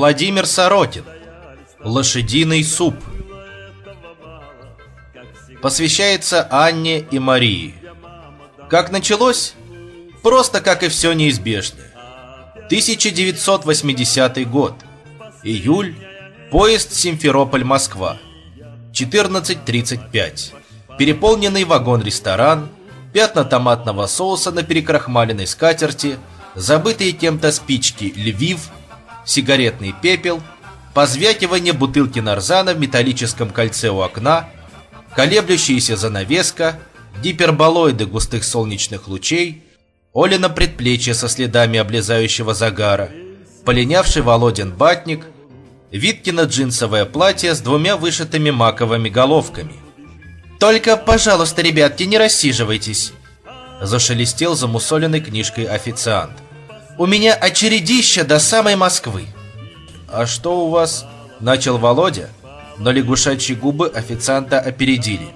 Владимир Сорокин. Лошадиный суп. Посвящается Анне и Марии. Как началось? Просто как и все неизбежное. 1980 год. Июль Поезд Симферополь-Москва. 14.35 Переполненный вагон-ресторан Пятна томатного соуса на перекрахмаленной скатерти Забытые кем-то спички «Львив» сигаретный пепел, позвякивание бутылки нарзана в металлическом кольце у окна, колеблющаяся занавеска, гиперболоиды густых солнечных лучей, Олина предплечье со следами облезающего загара, полинявший Володин батник, Виткино джинсовое платье с двумя вышитыми маковыми головками. «Только, пожалуйста, ребятки, не рассиживайтесь!» Зашелестел замусоленной книжкой официант – у меня очередище до самой Москвы. А что у вас? Начал Володя, но лягушачьи губы официанта опередили.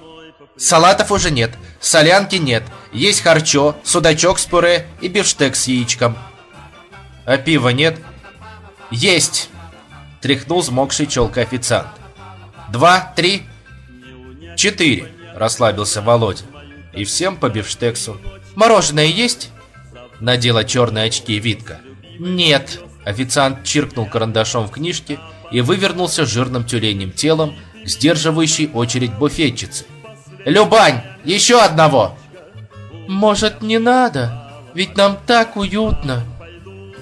Салатов уже нет, солянки нет, есть харчо, судачок с пюре и бифштег с яичком. А пива нет? Есть! Тряхнул смокший челкой официант. Два, три, четыре, расслабился Володя. И всем по бифштексу. Мороженое есть? Надела черные очки Витка. «Нет!» Официант чиркнул карандашом в книжке и вывернулся жирным тюленем телом, сдерживающий очередь буфетчицы. «Любань, еще одного!» «Может, не надо? Ведь нам так уютно!»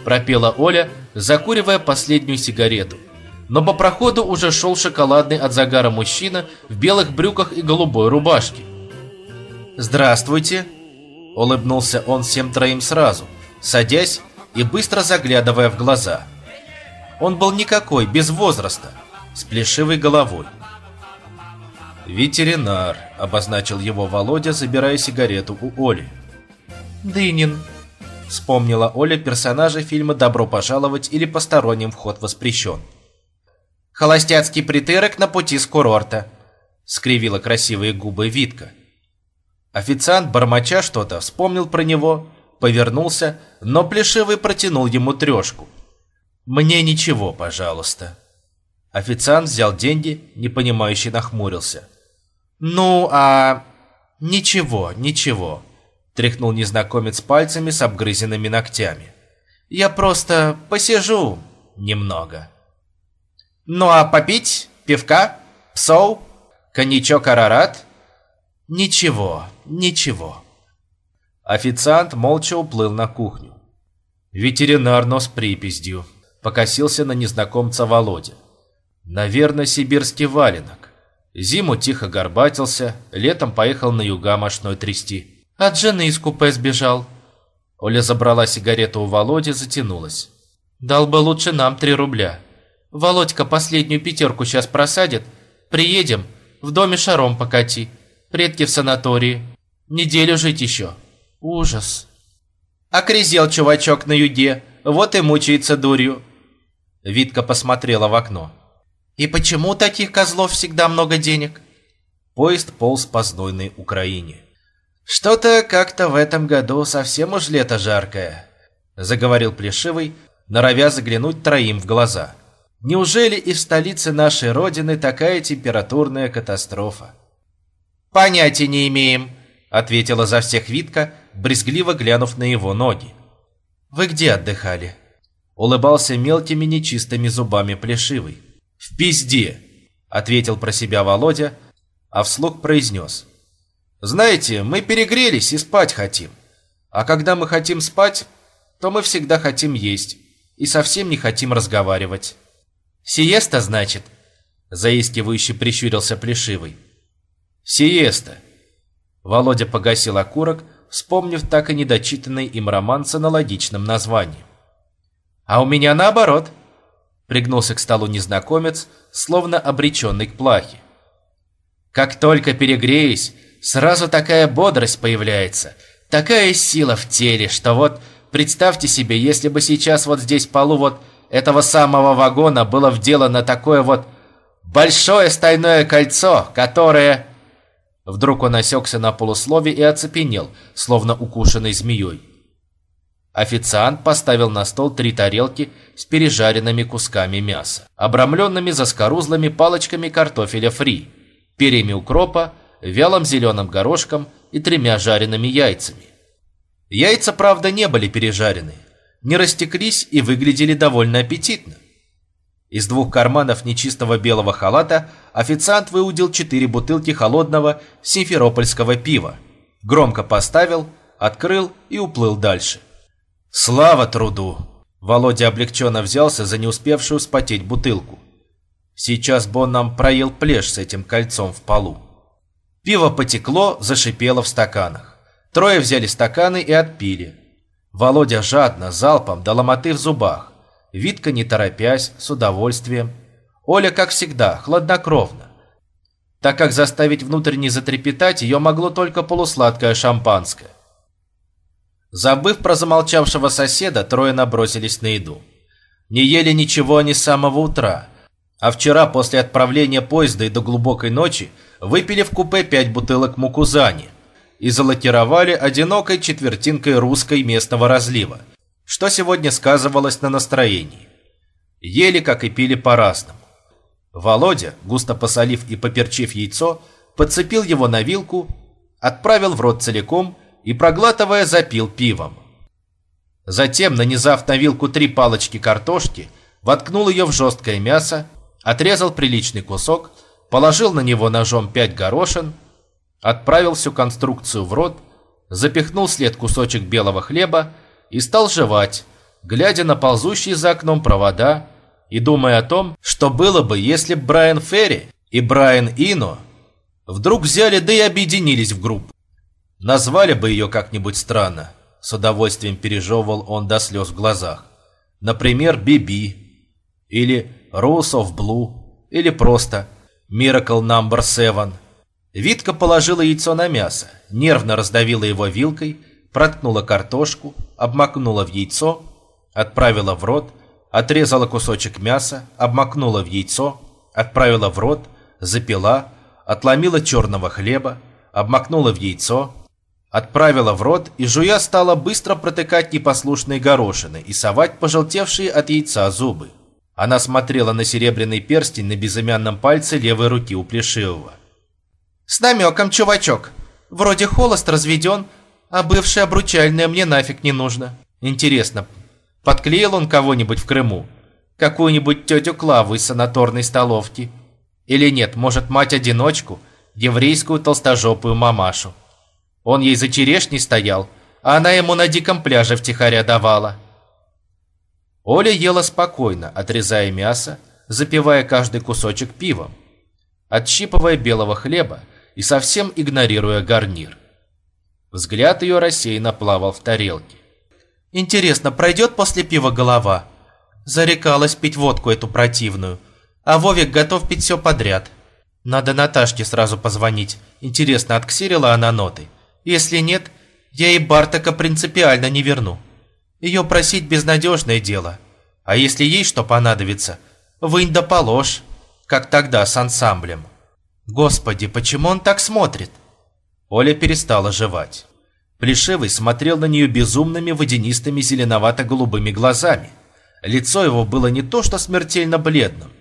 Пропела Оля, закуривая последнюю сигарету. Но по проходу уже шел шоколадный от загара мужчина в белых брюках и голубой рубашке. «Здравствуйте!» Улыбнулся он всем троим сразу, садясь и быстро заглядывая в глаза. Он был никакой, без возраста, с плешивой головой. «Ветеринар», — обозначил его Володя, забирая сигарету у Оли. «Дынин», — вспомнила Оля персонажа фильма «Добро пожаловать» или «Посторонним вход воспрещен». «Холостяцкий притырок на пути с курорта», — скривила красивые губы Витка. Официант, бормоча что-то, вспомнил про него, повернулся, но Плешивый протянул ему трешку. «Мне ничего, пожалуйста». Официант взял деньги, непонимающе нахмурился. «Ну, а... ничего, ничего», — тряхнул незнакомец пальцами с обгрызенными ногтями. «Я просто посижу немного». «Ну а попить? Пивка? Псоу? Коньячок Арарат?» «Ничего, ничего». Официант молча уплыл на кухню. Ветеринар, но с припиздью. Покосился на незнакомца Володя. Наверное, сибирский валенок. Зиму тихо горбатился, летом поехал на юга мощной трясти. От жены из купе сбежал. Оля забрала сигарету у Володи, затянулась. Дал бы лучше нам три рубля. Володька последнюю пятерку сейчас просадит. Приедем, в доме шаром покати предки в санатории. Неделю жить еще. Ужас. Окрезел чувачок на юге, вот и мучается дурью. Витка посмотрела в окно. И почему у таких козлов всегда много денег? Поезд полз по знойной Украине. Что-то как-то в этом году совсем уж лето жаркое, заговорил Плешивый, норовя заглянуть троим в глаза. Неужели и в столице нашей родины такая температурная катастрофа? «Понятия не имеем», — ответила за всех Витка, брезгливо глянув на его ноги. «Вы где отдыхали?» Улыбался мелкими нечистыми зубами плешивый. «В пизде», — ответил про себя Володя, а вслух произнес. «Знаете, мы перегрелись и спать хотим. А когда мы хотим спать, то мы всегда хотим есть и совсем не хотим разговаривать». «Сиеста, значит?» Заискивающе прищурился Плешивый. Сиеста. Володя погасил окурок, вспомнив так и недочитанный им роман с аналогичным названием. «А у меня наоборот», — пригнулся к столу незнакомец, словно обреченный к плахе. «Как только перегреюсь, сразу такая бодрость появляется, такая сила в теле, что вот представьте себе, если бы сейчас вот здесь полу вот этого самого вагона было вделано такое вот большое стальное кольцо, которое...» Вдруг он осекся на полуслове и оцепенел, словно укушенный змеей. Официант поставил на стол три тарелки с пережаренными кусками мяса, обрамленными заскорузлыми палочками картофеля фри, перьями укропа, вялым зеленым горошком и тремя жареными яйцами. Яйца, правда, не были пережарены, не растеклись и выглядели довольно аппетитно. Из двух карманов нечистого белого халата официант выудил четыре бутылки холодного симферопольского пива, громко поставил, открыл и уплыл дальше. Слава труду! Володя облегченно взялся за не успевшую вспотеть бутылку. Сейчас бы он нам проел плешь с этим кольцом в полу. Пиво потекло, зашипело в стаканах. Трое взяли стаканы и отпили. Володя жадно, залпом, до ломоты в зубах. Витка не торопясь, с удовольствием. Оля, как всегда, хладнокровно. Так как заставить внутренне затрепетать ее могло только полусладкое шампанское. Забыв про замолчавшего соседа, трое набросились на еду. Не ели ничего они с самого утра, а вчера после отправления поезда и до глубокой ночи выпили в купе пять бутылок мукузани и залакировали одинокой четвертинкой русской местного разлива, что сегодня сказывалось на настроении. Ели, как и пили по-разному. Володя, густо посолив и поперчив яйцо, подцепил его на вилку, отправил в рот целиком и, проглатывая, запил пивом. Затем, нанизав на вилку три палочки картошки, воткнул ее в жесткое мясо, отрезал приличный кусок, положил на него ножом пять горошин, отправил всю конструкцию в рот, запихнул след кусочек белого хлеба и стал жевать, глядя на ползущие за окном провода и думая о том, что было бы, если бы Брайан Ферри и Брайан Ино вдруг взяли да и объединились в группу. Назвали бы ее как-нибудь странно. С удовольствием пережевывал он до слез в глазах. Например, Биби. Или Rose of Blue. Или просто Miracle Number Seven. Витка положила яйцо на мясо, нервно раздавила его вилкой, проткнула картошку, обмакнула в яйцо, отправила в рот, отрезала кусочек мяса, обмакнула в яйцо, отправила в рот, запила, отломила черного хлеба, обмакнула в яйцо, Отправила в рот, и жуя стала быстро протыкать непослушные горошины и совать пожелтевшие от яйца зубы. Она смотрела на серебряный перстень на безымянном пальце левой руки у Плешивого. «С намеком, чувачок. Вроде холост разведен, а бывший обручальное мне нафиг не нужно. Интересно, подклеил он кого-нибудь в Крыму? Какую-нибудь тетю Клаву из санаторной столовки? Или нет, может, мать-одиночку, еврейскую толстожопую мамашу?» Он ей за черешней стоял, а она ему на диком пляже втихаря давала. Оля ела спокойно, отрезая мясо, запивая каждый кусочек пивом, отщипывая белого хлеба и совсем игнорируя гарнир. Взгляд ее рассеянно плавал в тарелке. «Интересно, пройдет после пива голова?» Зарекалась пить водку эту противную, а Вовик готов пить все подряд. Надо Наташке сразу позвонить. Интересно, отксерила она ноты? Если нет, я и Бартака принципиально не верну. Ее просить безнадежное дело. А если ей что понадобится, вынь да положь, как тогда с ансамблем. Господи, почему он так смотрит? Оля перестала жевать. Плешивый смотрел на нее безумными водянистыми зеленовато-голубыми глазами. Лицо его было не то что смертельно бледным,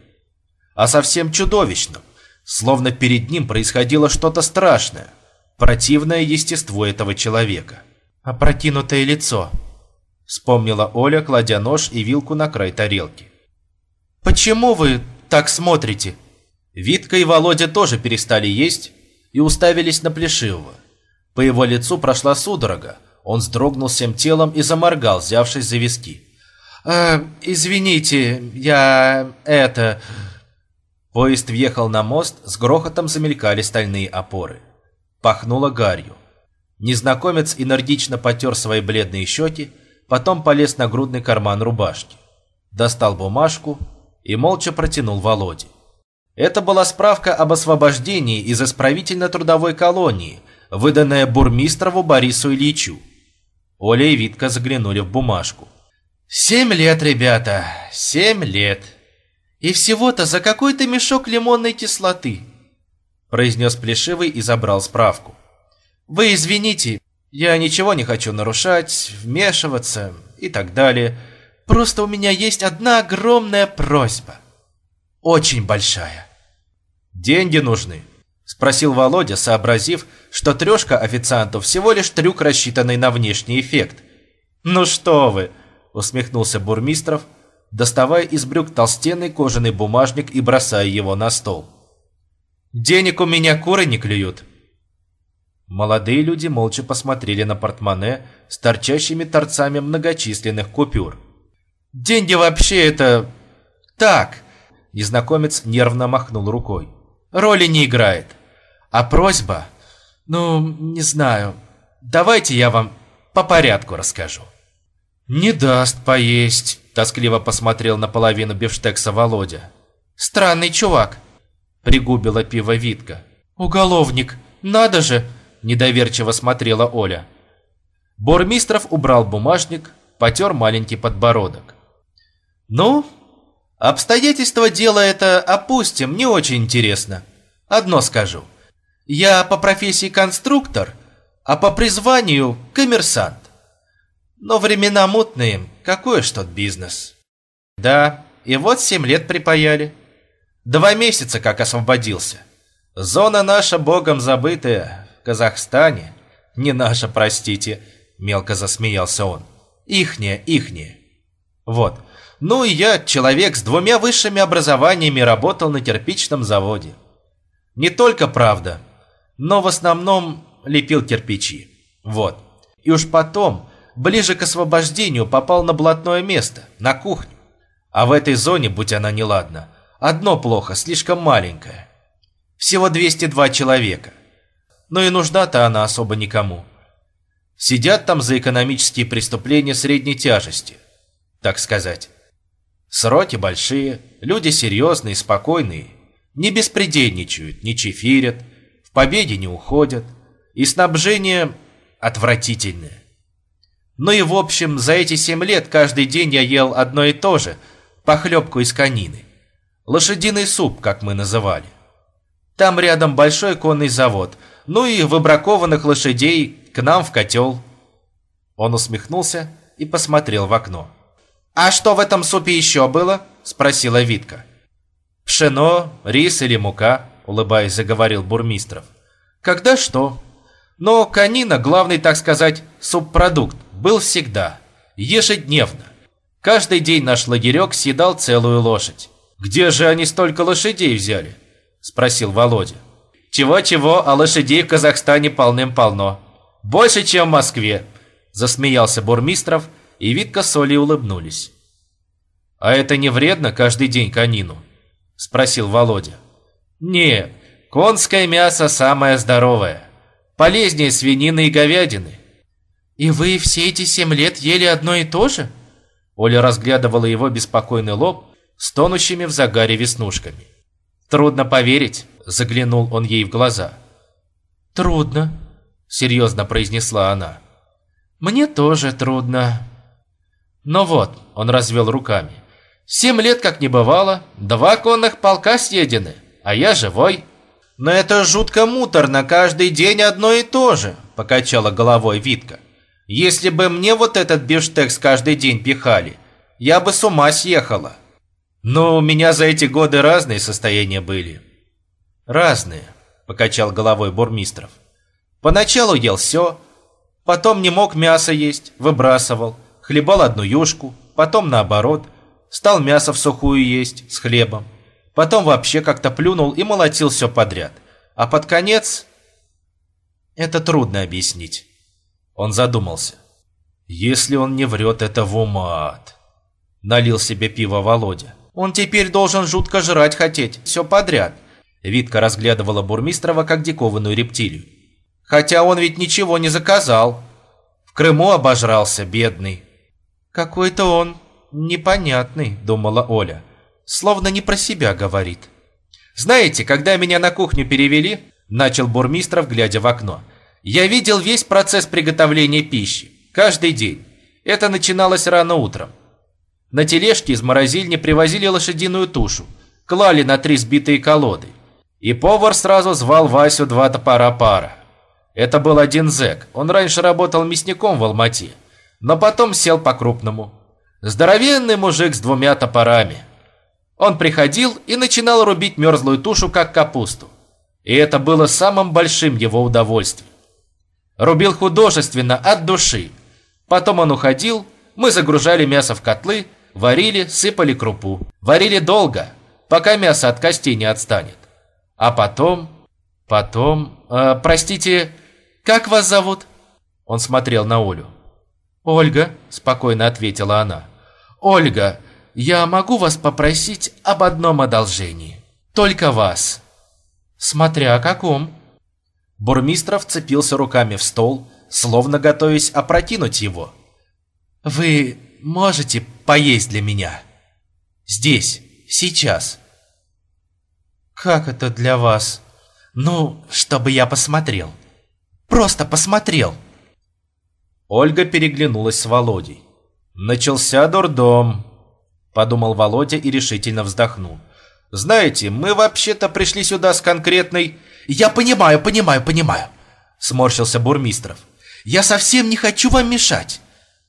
а совсем чудовищным, словно перед ним происходило что-то страшное – противное естество этого человека. «Опрокинутое лицо», — вспомнила Оля, кладя нож и вилку на край тарелки. «Почему вы так смотрите?» Витка и Володя тоже перестали есть и уставились на Плешивого. По его лицу прошла судорога. Он вздрогнул всем телом и заморгал, взявшись за виски. «Э, «Извините, я... это...» Поезд въехал на мост, с грохотом замелькали стальные опоры. Пахнуло гарью. Незнакомец энергично потер свои бледные щеки, потом полез на грудный карман рубашки. Достал бумажку и молча протянул Володе. Это была справка об освобождении из исправительно-трудовой колонии, выданная бурмистрову Борису Ильичу. Оля и Витка заглянули в бумажку. «Семь лет, ребята, семь лет. «И всего-то за какой-то мешок лимонной кислоты», произнес Плешивый и забрал справку. «Вы извините, я ничего не хочу нарушать, вмешиваться и так далее. Просто у меня есть одна огромная просьба. Очень большая». «Деньги нужны», – спросил Володя, сообразив, что трешка официанту всего лишь трюк, рассчитанный на внешний эффект. «Ну что вы!» – усмехнулся Бурмистров, доставая из брюк толстенный кожаный бумажник и бросая его на стол. «Денег у меня куры не клюют!» Молодые люди молча посмотрели на портмоне с торчащими торцами многочисленных купюр. «Деньги вообще это... так!» Незнакомец нервно махнул рукой. «Роли не играет. А просьба... ну, не знаю. Давайте я вам по порядку расскажу». «Не даст поесть», – тоскливо посмотрел на половину бифштекса Володя. «Странный чувак», – пригубила пиво Витка. «Уголовник, надо же!» – недоверчиво смотрела Оля. Бормистров убрал бумажник, потер маленький подбородок. «Ну, обстоятельства дела это опустим, не очень интересно. Одно скажу. Я по профессии конструктор, а по призванию коммерсант. Но времена мутные, какой ж тот бизнес? Да, и вот семь лет припаяли. Два месяца как освободился. Зона наша богом забытая в Казахстане. Не наша, простите, мелко засмеялся он. Ихняя, ихняя. Вот. Ну и я, человек с двумя высшими образованиями, работал на кирпичном заводе. Не только правда, но в основном лепил кирпичи. Вот. И уж потом ближе к освобождению попал на блатное место, на кухню. А в этой зоне, будь она неладна, одно плохо, слишком маленькое. Всего 202 человека. Но и нужда-то она особо никому. Сидят там за экономические преступления средней тяжести, так сказать. Сроки большие, люди серьезные, спокойные, не беспредельничают, не чефирят, в победе не уходят, и снабжение отвратительное. Ну и в общем, за эти семь лет каждый день я ел одно и то же, похлебку из конины. Лошадиный суп, как мы называли. Там рядом большой конный завод, ну и выбракованных лошадей к нам в котел. Он усмехнулся и посмотрел в окно. «А что в этом супе еще было?» – спросила Витка. «Пшено, рис или мука», – улыбаясь, заговорил Бурмистров. «Когда что. Но конина – главный, так сказать, субпродукт был всегда, ежедневно. Каждый день наш лагерек съедал целую лошадь. «Где же они столько лошадей взяли?» – спросил Володя. «Чего-чего, а лошадей в Казахстане полным-полно. Больше, чем в Москве», – засмеялся Бурмистров, и Витка с Олей улыбнулись. «А это не вредно каждый день конину?» – спросил Володя. «Нет, конское мясо самое здоровое. Полезнее свинины и говядины. «И вы все эти семь лет ели одно и то же?» Оля разглядывала его беспокойный лоб с тонущими в загаре веснушками. «Трудно поверить», — заглянул он ей в глаза. «Трудно», — серьезно произнесла она. «Мне тоже трудно». «Но вот», — он развел руками, «семь лет как не бывало, два конных полка съедены, а я живой». «Но это жутко муторно, каждый день одно и то же», — покачала головой Витка. Если бы мне вот этот бифштекс каждый день пихали, я бы с ума съехала. Но у меня за эти годы разные состояния были. Разные, покачал головой Бурмистров. Поначалу ел все, потом не мог мясо есть, выбрасывал, хлебал одну юшку, потом наоборот, стал мясо в сухую есть с хлебом. Потом вообще как-то плюнул и молотил все подряд. А под конец... Это трудно объяснить. Он задумался. Если он не врет, это в умат. Налил себе пиво Володя. Он теперь должен жутко жрать хотеть, все подряд. Витка разглядывала Бурмистрова как дикованную рептилию. Хотя он ведь ничего не заказал. В Крыму обожрался, бедный. Какой-то он непонятный, думала Оля. Словно не про себя говорит. Знаете, когда меня на кухню перевели, начал Бурмистров, глядя в окно. Я видел весь процесс приготовления пищи, каждый день. Это начиналось рано утром. На тележке из морозильни привозили лошадиную тушу, клали на три сбитые колоды. И повар сразу звал Васю два топора пара. Это был один зэк, он раньше работал мясником в Алмате, но потом сел по-крупному. Здоровенный мужик с двумя топорами. Он приходил и начинал рубить мерзлую тушу, как капусту. И это было самым большим его удовольствием. Рубил художественно, от души. Потом он уходил, мы загружали мясо в котлы, варили, сыпали крупу. Варили долго, пока мясо от костей не отстанет. А потом... Потом... Э, простите, как вас зовут?» Он смотрел на Олю. «Ольга», – спокойно ответила она. «Ольга, я могу вас попросить об одном одолжении. Только вас». «Смотря о каком». Бурмистров вцепился руками в стол, словно готовясь опрокинуть его. «Вы можете поесть для меня? Здесь, сейчас». «Как это для вас?» «Ну, чтобы я посмотрел. Просто посмотрел». Ольга переглянулась с Володей. «Начался дурдом», – подумал Володя и решительно вздохнул. «Знаете, мы вообще-то пришли сюда с конкретной...» «Я понимаю, понимаю, понимаю», – сморщился Бурмистров. «Я совсем не хочу вам мешать.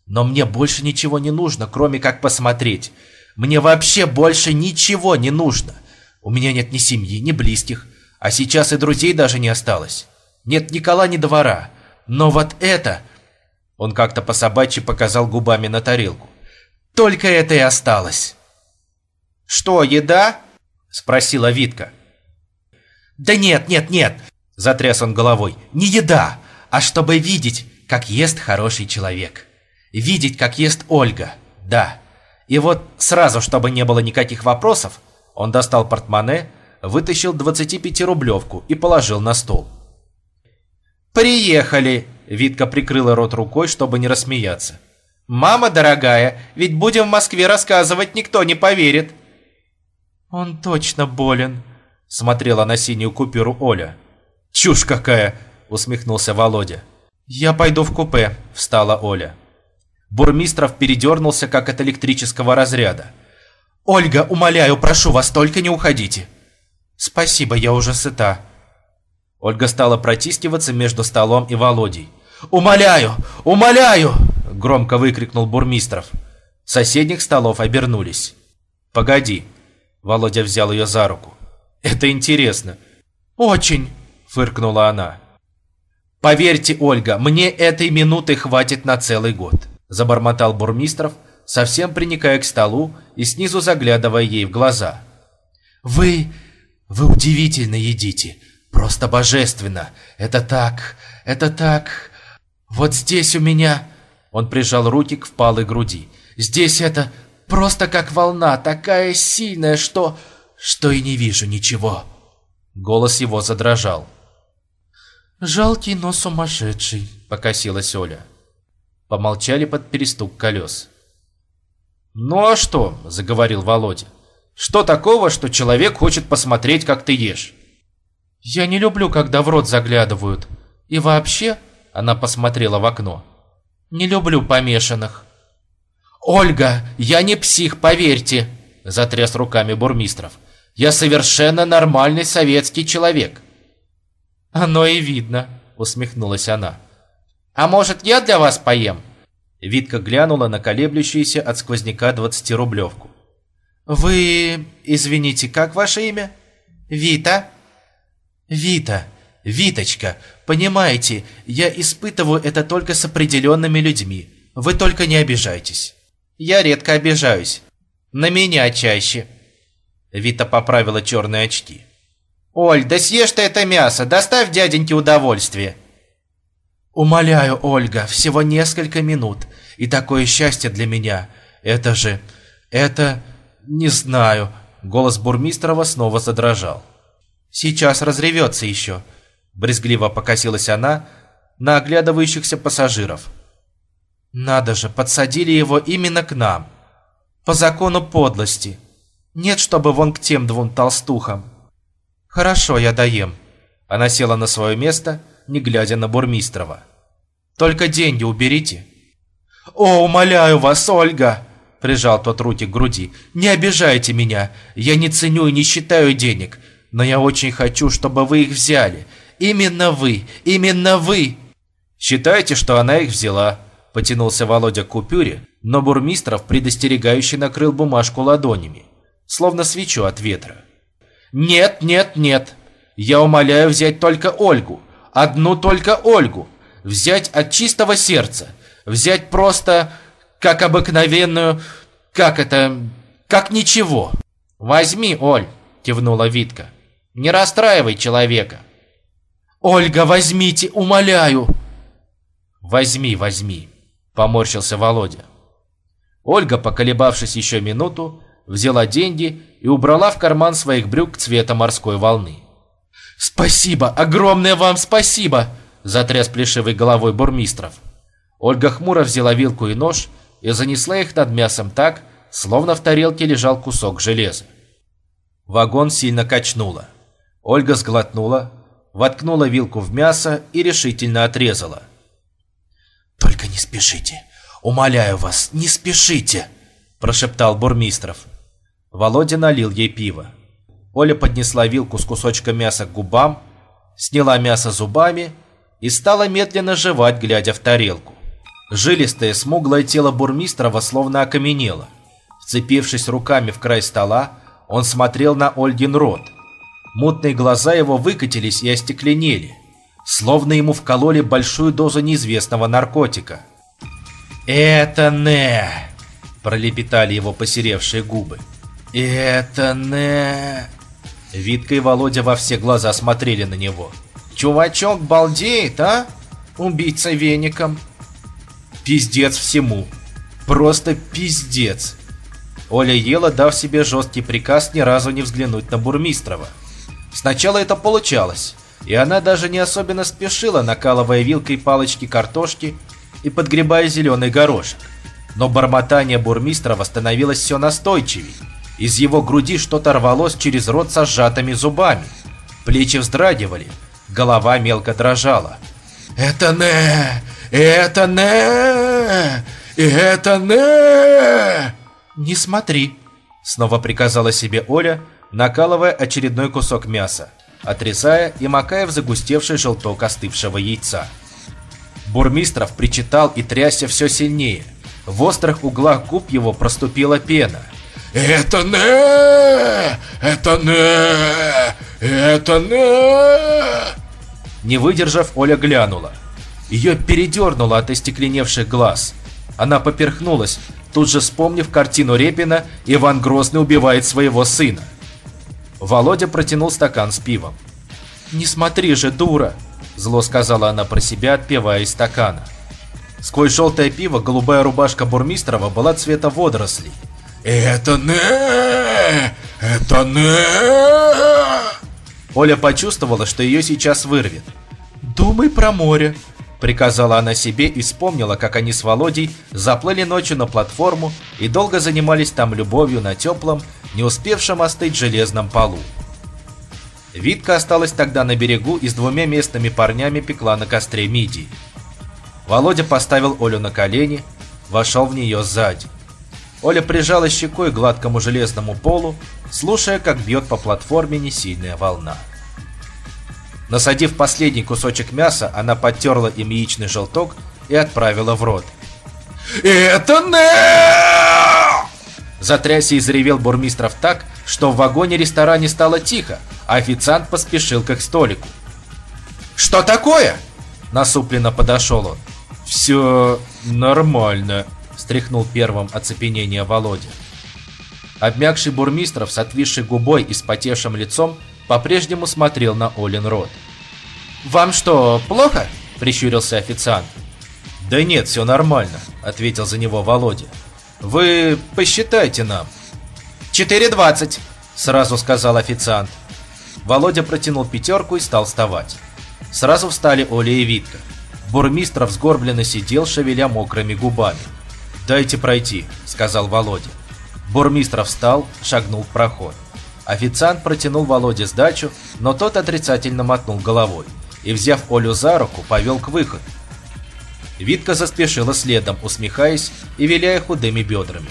Но мне больше ничего не нужно, кроме как посмотреть. Мне вообще больше ничего не нужно. У меня нет ни семьи, ни близких, а сейчас и друзей даже не осталось. Нет ни кола, ни двора. Но вот это...» Он как-то по-собачьи показал губами на тарелку. «Только это и осталось». «Что, еда?» – спросила Витка. «Да нет, нет, нет!» – затряс он головой. «Не еда, а чтобы видеть, как ест хороший человек. Видеть, как ест Ольга, да. И вот сразу, чтобы не было никаких вопросов, он достал портмоне, вытащил 25-рублевку и положил на стол. «Приехали!» – Витка прикрыла рот рукой, чтобы не рассмеяться. «Мама дорогая, ведь будем в Москве рассказывать, никто не поверит!» «Он точно болен», – смотрела на синюю купюру Оля. «Чушь какая!» – усмехнулся Володя. «Я пойду в купе», – встала Оля. Бурмистров передернулся, как от электрического разряда. «Ольга, умоляю, прошу вас, только не уходите!» «Спасибо, я уже сыта», Ольга стала протискиваться между столом и Володей. «Умоляю! Умоляю!» – громко выкрикнул Бурмистров. Соседних столов обернулись. «Погоди!» – Володя взял ее за руку. «Это интересно!» «Очень!» – фыркнула она. «Поверьте, Ольга, мне этой минуты хватит на целый год!» – забормотал Бурмистров, совсем приникая к столу и снизу заглядывая ей в глаза. «Вы... вы удивительно едите!» Просто божественно. Это так, это так. Вот здесь у меня... Он прижал руки к впалой груди. Здесь это просто как волна, такая сильная, что... Что и не вижу ничего. Голос его задрожал. «Жалкий, но сумасшедший», — покосилась Оля. Помолчали под перестук колес. «Ну а что?» — заговорил Володя. «Что такого, что человек хочет посмотреть, как ты ешь?» «Я не люблю, когда в рот заглядывают. И вообще...» Она посмотрела в окно. «Не люблю помешанных». «Ольга, я не псих, поверьте!» Затряс руками Бурмистров. «Я совершенно нормальный советский человек». «Оно и видно», усмехнулась она. «А может, я для вас поем?» Витка глянула на колеблющуюся от сквозняка двадцатирублевку. «Вы... извините, как ваше имя?» «Вита?» «Вита, Виточка, понимаете, я испытываю это только с определенными людьми. Вы только не обижайтесь». «Я редко обижаюсь. На меня чаще». Вита поправила черные очки. «Оль, да съешь ты это мясо, доставь дяденьке удовольствие». «Умоляю, Ольга, всего несколько минут, и такое счастье для меня. Это же... это... не знаю». Голос Бурмистрова снова задрожал. Сейчас разревется еще. Брезгливо покосилась она на оглядывающихся пассажиров. Надо же, подсадили его именно к нам. По закону подлости. Нет, чтобы вон к тем двум толстухам. Хорошо, я доем. Она села на свое место, не глядя на Бурмистрова. Только деньги уберите. О, умоляю вас, Ольга! прижал тот руки к груди. «Не обижайте меня. Я не ценю и не считаю денег. Но я очень хочу, чтобы вы их взяли. Именно вы, именно вы!» «Считайте, что она их взяла», – потянулся Володя к купюре, но Бурмистров предостерегающе накрыл бумажку ладонями, словно свечу от ветра. «Нет, нет, нет! Я умоляю взять только Ольгу, одну только Ольгу, взять от чистого сердца, взять просто как обыкновенную, как это, как ничего. Возьми, Оль, кивнула Витка. Не расстраивай человека. Ольга, возьмите, умоляю. Возьми, возьми, поморщился Володя. Ольга, поколебавшись еще минуту, взяла деньги и убрала в карман своих брюк цвета морской волны. «Спасибо! Огромное вам спасибо!» Затряс плешивой головой бурмистров. Ольга хмуро взяла вилку и нож и занесла их над мясом так, словно в тарелке лежал кусок железа. Вагон сильно качнуло. Ольга сглотнула, воткнула вилку в мясо и решительно отрезала. «Только не спешите! Умоляю вас, не спешите!» – прошептал Бурмистров. Володя налил ей пиво. Оля поднесла вилку с кусочком мяса к губам, сняла мясо зубами и стала медленно жевать, глядя в тарелку. Жилистое, смуглое тело Бурмистрова словно окаменело. Вцепившись руками в край стола, он смотрел на Ольгин рот. Мутные глаза его выкатились и остекленели, словно ему вкололи большую дозу неизвестного наркотика. «Это не!» – пролепетали его посеревшие губы. «Это не...» Витка и Володя во все глаза смотрели на него. «Чувачок балдеет, а? Убийца веником!» Пиздец всему. Просто пиздец. Оля ела, дав себе жесткий приказ ни разу не взглянуть на Бурмистрова. Сначала это получалось, и она даже не особенно спешила, накалывая вилкой палочки картошки и подгребая зеленый горошек. Но бормотание Бурмистрова становилось все настойчивее. Из его груди что-то рвалось через рот со сжатыми зубами. Плечи вздрагивали, голова мелко дрожала. «Это не! Это не! Это не!» «Не смотри!» Снова приказала себе Оля, накалывая очередной кусок мяса, отрезая и макая в загустевший желток остывшего яйца. Бурмистров причитал и трясся все сильнее. В острых углах губ его проступила пена. «Это не! Это не! Это не!» Не выдержав, Оля глянула. Ее передернуло от остекленевших глаз. Она поперхнулась, тут же вспомнив картину Репина «Иван Грозный убивает своего сына». Володя протянул стакан с пивом. «Не смотри же, дура!» – зло сказала она про себя, отпивая из стакана. Сквозь желтое пиво голубая рубашка Бурмистрова была цвета водорослей. «Это не! Это не!» Оля почувствовала, что ее сейчас вырвет. «Думай про море», Приказала она себе и вспомнила, как они с Володей заплыли ночью на платформу и долго занимались там любовью на теплом, не успевшем остыть железном полу. Витка осталась тогда на берегу и с двумя местными парнями пекла на костре мидии. Володя поставил Олю на колени, вошел в нее сзади. Оля прижала щекой к гладкому железному полу, слушая, как бьет по платформе несильная волна. Насадив последний кусочек мяса, она подтерла им яичный желток и отправила в рот. «Это не!» Затрясся и заревел Бурмистров так, что в вагоне-ресторане стало тихо, а официант поспешил к их столику. «Что такое?» Насупленно подошел он. «Все нормально», – стряхнул первым оцепенение Володя. Обмякший Бурмистров с отвисшей губой и спотевшим лицом по-прежнему смотрел на Олин рот. «Вам что, плохо?» – прищурился официант. «Да нет, все нормально», – ответил за него Володя. «Вы посчитайте нам». «Четыре двадцать», – сразу сказал официант. Володя протянул пятерку и стал вставать. Сразу встали Оля и Витка. Бурмистров сгорбленно сидел, шевеля мокрыми губами. «Дайте пройти», – сказал Володя. Бурмистров встал, шагнул в проход. Официант протянул Володе сдачу, но тот отрицательно мотнул головой и, взяв Олю за руку, повел к выходу. Витка заспешила следом, усмехаясь и виляя худыми бедрами.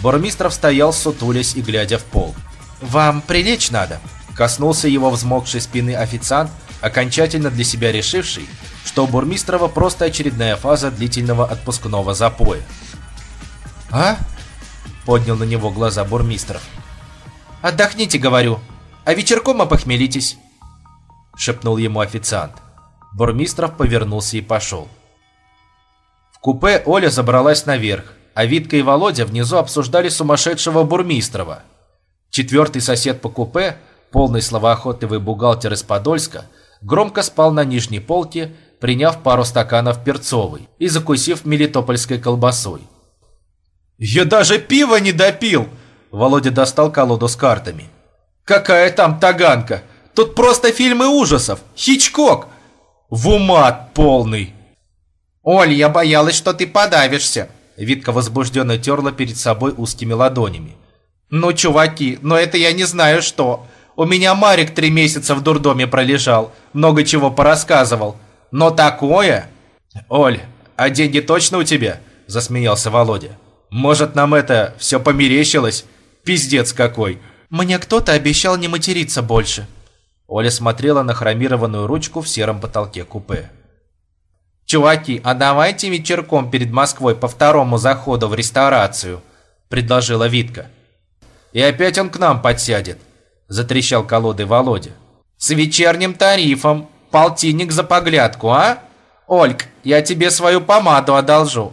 Бурмистров стоял сутулясь и глядя в пол. «Вам прилечь надо?» Коснулся его взмокшей спины официант, окончательно для себя решивший, что у Бурмистрова просто очередная фаза длительного отпускного запоя. «А?» – поднял на него глаза Бурмистров. «Отдохните, говорю, а вечерком опохмелитесь», – шепнул ему официант. Бурмистров повернулся и пошел. Купе Оля забралась наверх, а Витка и Володя внизу обсуждали сумасшедшего Бурмистрова. Четвертый сосед по купе, полный словоохотливый бухгалтер из Подольска, громко спал на нижней полке, приняв пару стаканов перцовой и закусив мелитопольской колбасой. «Я даже пива не допил!» Володя достал колоду с картами. «Какая там таганка! Тут просто фильмы ужасов! Хичкок! В ума полный!» «Оль, я боялась, что ты подавишься!» Витка возбужденно терла перед собой узкими ладонями. «Ну, чуваки, но это я не знаю что. У меня Марик три месяца в дурдоме пролежал, много чего порассказывал. Но такое...» «Оль, а деньги точно у тебя?» – засмеялся Володя. «Может, нам это все померещилось? Пиздец какой!» «Мне кто-то обещал не материться больше». Оля смотрела на хромированную ручку в сером потолке купе. «Чуваки, а давайте вечерком перед Москвой по второму заходу в реставрацию», – предложила Витка. «И опять он к нам подсядет», – затрещал колодой Володя. «С вечерним тарифом. Полтинник за поглядку, а? Ольг, я тебе свою помаду одолжу».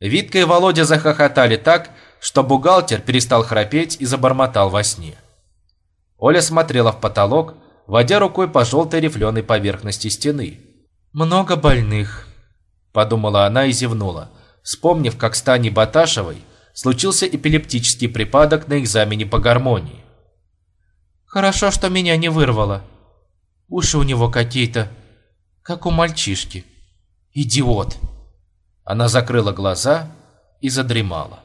Витка и Володя захохотали так, что бухгалтер перестал храпеть и забормотал во сне. Оля смотрела в потолок, водя рукой по желтой рифленой поверхности стены. «Много больных», – подумала она и зевнула, вспомнив, как с Таней Баташевой случился эпилептический припадок на экзамене по гармонии. «Хорошо, что меня не вырвало. Уши у него какие-то, как у мальчишки. Идиот!» Она закрыла глаза и задремала.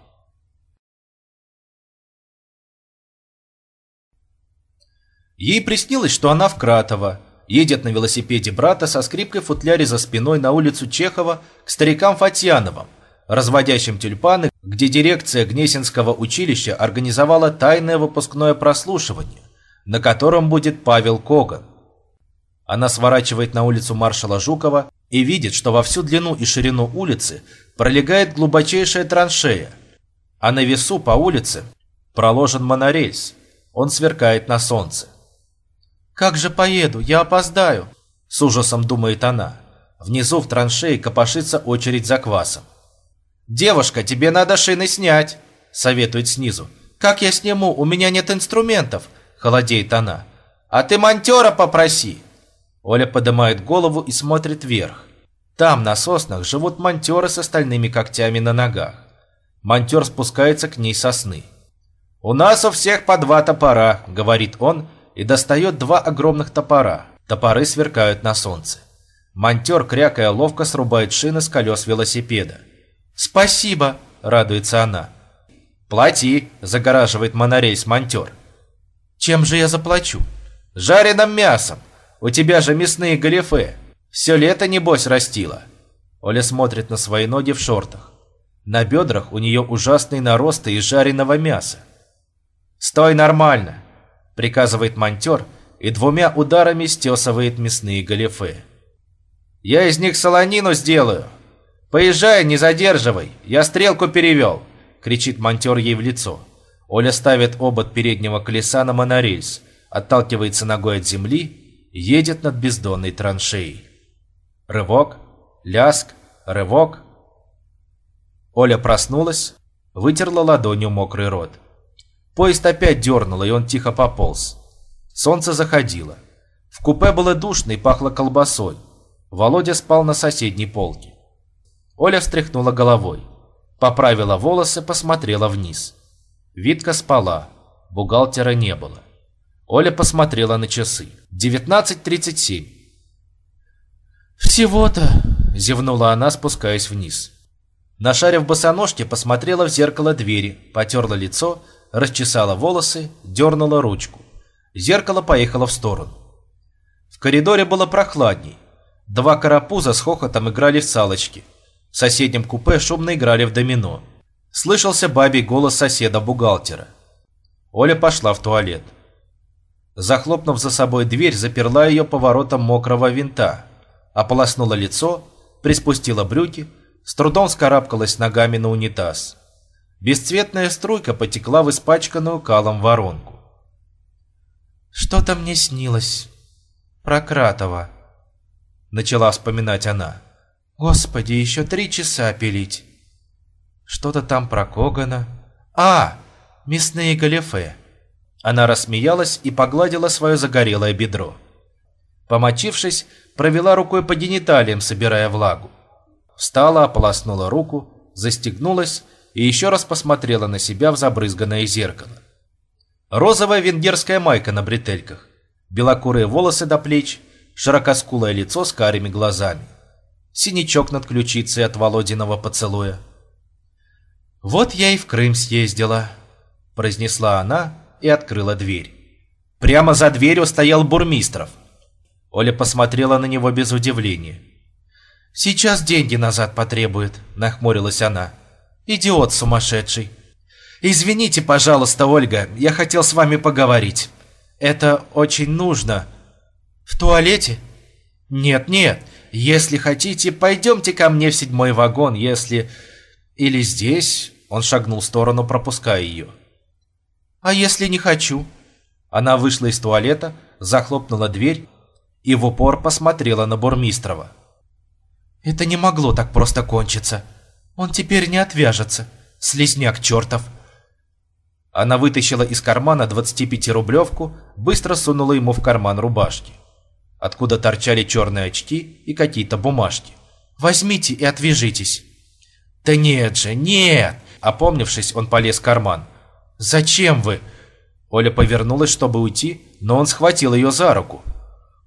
Ей приснилось, что она в Кратово, едет на велосипеде брата со скрипкой в футляре за спиной на улицу Чехова к старикам Фатьяновым, разводящим тюльпаны, где дирекция Гнесинского училища организовала тайное выпускное прослушивание, на котором будет Павел Коган. Она сворачивает на улицу маршала Жукова и видит, что во всю длину и ширину улицы пролегает глубочайшая траншея, а на весу по улице проложен монорельс, он сверкает на солнце. «Как же поеду? Я опоздаю!» С ужасом думает она. Внизу в траншее копошится очередь за квасом. «Девушка, тебе надо шины снять!» Советует снизу. «Как я сниму? У меня нет инструментов!» Холодеет она. «А ты монтера попроси!» Оля поднимает голову и смотрит вверх. Там, на соснах, живут монтеры с остальными когтями на ногах. Монтер спускается к ней сосны. «У нас у всех по два топора», — говорит он, и достает два огромных топора. Топоры сверкают на солнце. Монтер, крякая, ловко срубает шины с колес велосипеда. «Спасибо!» – радуется она. «Плати!» – загораживает монорейс монтер. «Чем же я заплачу?» «Жареным мясом! У тебя же мясные галифе! Все лето, небось, растила!» Оля смотрит на свои ноги в шортах. На бедрах у нее ужасные наросты из жареного мяса. «Стой нормально!» Приказывает монтер и двумя ударами стесывает мясные галифе. «Я из них солонину сделаю! Поезжай, не задерживай! Я стрелку перевел!» кричит монтер ей в лицо. Оля ставит обод переднего колеса на монорельс, отталкивается ногой от земли, едет над бездонной траншеей. Рывок, ляск, рывок. Оля проснулась, вытерла ладонью мокрый рот. Поезд опять дернуло, и он тихо пополз. Солнце заходило. В купе было душно и пахло колбасой. Володя спал на соседней полке. Оля встряхнула головой. Поправила волосы, посмотрела вниз. Витка спала. Бухгалтера не было. Оля посмотрела на часы. 19.37. «Всего-то...» – зевнула она, спускаясь вниз. Нашарив босоножки, посмотрела в зеркало двери, потерла лицо – расчесала волосы, дернула ручку. Зеркало поехало в сторону. В коридоре было прохладней. Два карапуза с хохотом играли в салочки. В соседнем купе шумно играли в домино. Слышался бабий голос соседа-бухгалтера. Оля пошла в туалет. Захлопнув за собой дверь, заперла ее поворотом мокрого винта, ополоснула лицо, приспустила брюки, с трудом скарабкалась ногами на унитаз. Бесцветная струйка потекла в испачканную калом воронку. «Что-то мне снилось. Про Кратова», — начала вспоминать она. «Господи, еще три часа пилить. Что-то там про Когана. А, мясные галифе». Она рассмеялась и погладила свое загорелое бедро. Помочившись, провела рукой по гениталиям, собирая влагу. Встала, ополоснула руку, застегнулась и еще раз посмотрела на себя в забрызганное зеркало. Розовая венгерская майка на бретельках, белокурые волосы до плеч, широкоскулое лицо с карими глазами, синячок над ключицей от Володиного поцелуя. «Вот я и в Крым съездила», – произнесла она и открыла дверь. Прямо за дверью стоял Бурмистров. Оля посмотрела на него без удивления. «Сейчас деньги назад потребует», – нахмурилась она. Идиот сумасшедший. Извините, пожалуйста, Ольга, я хотел с вами поговорить. Это очень нужно. В туалете? Нет, нет. Если хотите, пойдемте ко мне в седьмой вагон, если... Или здесь... Он шагнул в сторону, пропуская ее. А если не хочу? Она вышла из туалета, захлопнула дверь и в упор посмотрела на Бурмистрова. Это не могло так просто кончиться. Он теперь не отвяжется. Слизняк чертов. Она вытащила из кармана 25-рублевку, быстро сунула ему в карман рубашки, откуда торчали черные очки и какие-то бумажки. «Возьмите и отвяжитесь». «Да нет же, нет!» Опомнившись, он полез в карман. «Зачем вы?» Оля повернулась, чтобы уйти, но он схватил ее за руку.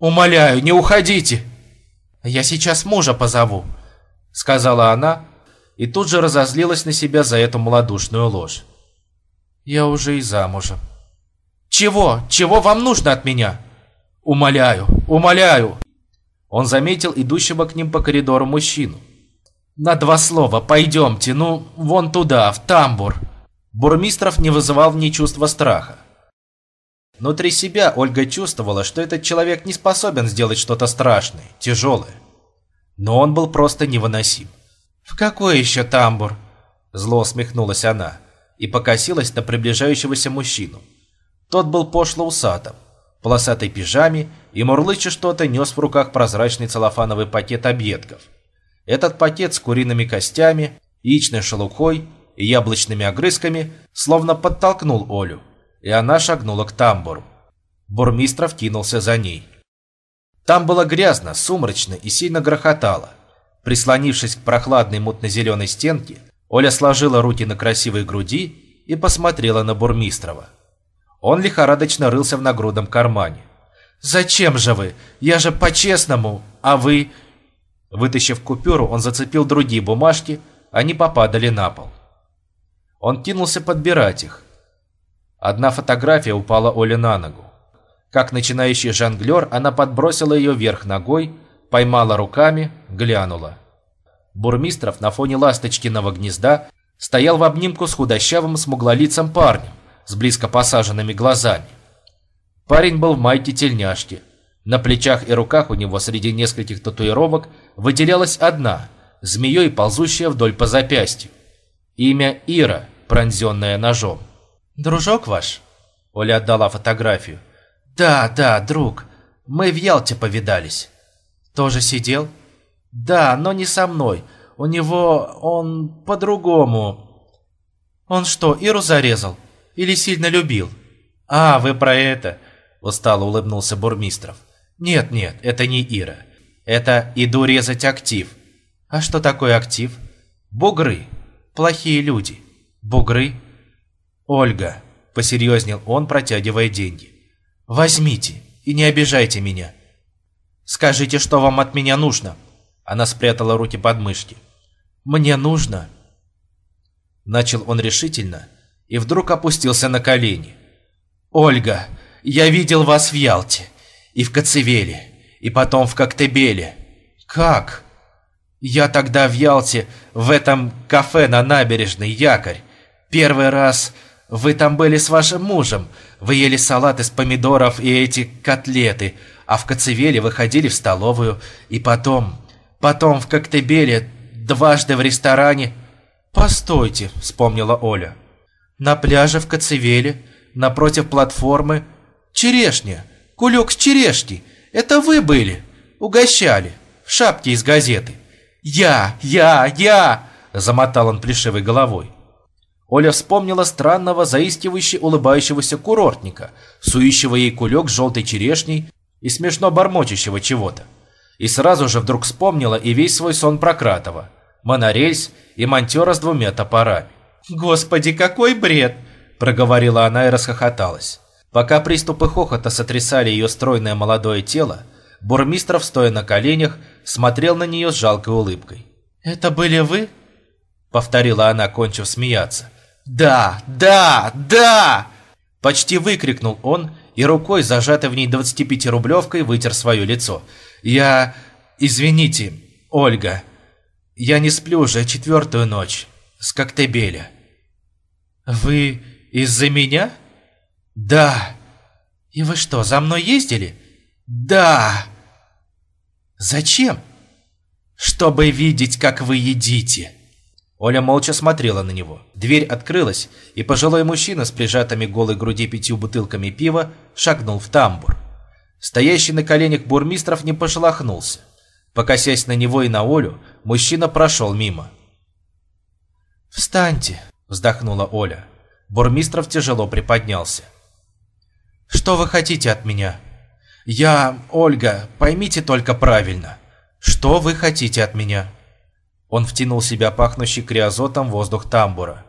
«Умоляю, не уходите!» «Я сейчас мужа позову», — сказала она, и тут же разозлилась на себя за эту малодушную ложь. «Я уже и замужем». «Чего? Чего вам нужно от меня?» «Умоляю, умоляю!» Он заметил идущего к ним по коридору мужчину. «На два слова, пойдемте, ну, вон туда, в тамбур». Бурмистров не вызывал в ней чувства страха. Внутри себя Ольга чувствовала, что этот человек не способен сделать что-то страшное, тяжелое. Но он был просто невыносим. «В какой еще тамбур?» Зло усмехнулась она и покосилась на приближающегося мужчину. Тот был пошло усатым, полосатой пижаме и мурлыча что-то нес в руках прозрачный целлофановый пакет объедков. Этот пакет с куриными костями, яичной шелухой и яблочными огрызками словно подтолкнул Олю, и она шагнула к тамбуру. Бурмистров кинулся за ней. Там было грязно, сумрачно и сильно грохотало. Прислонившись к прохладной мутно-зеленой стенке, Оля сложила руки на красивой груди и посмотрела на Бурмистрова. Он лихорадочно рылся в нагрудном кармане. «Зачем же вы? Я же по-честному, а вы...» Вытащив купюру, он зацепил другие бумажки, они попадали на пол. Он кинулся подбирать их. Одна фотография упала Оле на ногу. Как начинающий жонглер, она подбросила ее вверх ногой, поймала руками, глянула. Бурмистров на фоне ласточкиного гнезда стоял в обнимку с худощавым смуглолицым парнем с близко посаженными глазами. Парень был в майке тельняшки. На плечах и руках у него среди нескольких татуировок выделялась одна, змеей ползущая вдоль по запястью. Имя Ира, пронзенная ножом. «Дружок ваш?» Оля отдала фотографию. «Да, да, друг. Мы в Ялте повидались». Тоже сидел? Да, но не со мной. У него... он по-другому. Он что, Иру зарезал? Или сильно любил? А, вы про это? Устало улыбнулся Бурмистров. Нет, нет, это не Ира. Это иду резать актив. А что такое актив? Бугры. Плохие люди. Бугры. Ольга, посерьезнел он, протягивая деньги. Возьмите и не обижайте меня. «Скажите, что вам от меня нужно?» Она спрятала руки под мышки. «Мне нужно...» Начал он решительно и вдруг опустился на колени. «Ольга, я видел вас в Ялте, и в Коцевеле, и потом в Коктебеле. Как?» Я тогда в Ялте, в этом кафе на набережной, якорь. Первый раз вы там были с вашим мужем. Вы ели салат из помидоров и эти котлеты, а в Коцевеле вы ходили в столовую. И потом, потом в Коктебеле, дважды в ресторане. Постойте, вспомнила Оля. На пляже в Коцевеле, напротив платформы, черешня, кулек с черешней. Это вы были, угощали, в шапке из газеты. «Я! Я! Я!» – замотал он плешивой головой. Оля вспомнила странного, заискивающе улыбающегося курортника, сующего ей кулек с желтой черешней и смешно бормочущего чего-то. И сразу же вдруг вспомнила и весь свой сон про Кратова, монорельс и монтера с двумя топорами. «Господи, какой бред!» – проговорила она и расхохоталась. Пока приступы хохота сотрясали ее стройное молодое тело, Бурмистров, стоя на коленях, смотрел на нее с жалкой улыбкой. «Это были вы?» — повторила она, кончив смеяться. «Да, да, да!» Почти выкрикнул он и рукой, зажатой в ней 25-рублевкой, вытер свое лицо. «Я... Извините, Ольга, я не сплю уже четвертую ночь с Коктебеля». «Вы из-за меня?» «Да». «И вы что, за мной ездили?» «Да!» «Зачем?» «Чтобы видеть, как вы едите!» Оля молча смотрела на него. Дверь открылась, и пожилой мужчина с прижатыми голой груди пятью бутылками пива шагнул в тамбур. Стоящий на коленях бурмистров не пошелохнулся. Покосясь на него и на Олю, мужчина прошел мимо. «Встаньте!» – вздохнула Оля. Бурмистров тяжело приподнялся. «Что вы хотите от меня?» «Я... Ольга, поймите только правильно. Что вы хотите от меня?» Он втянул себя пахнущий криозотом воздух тамбура.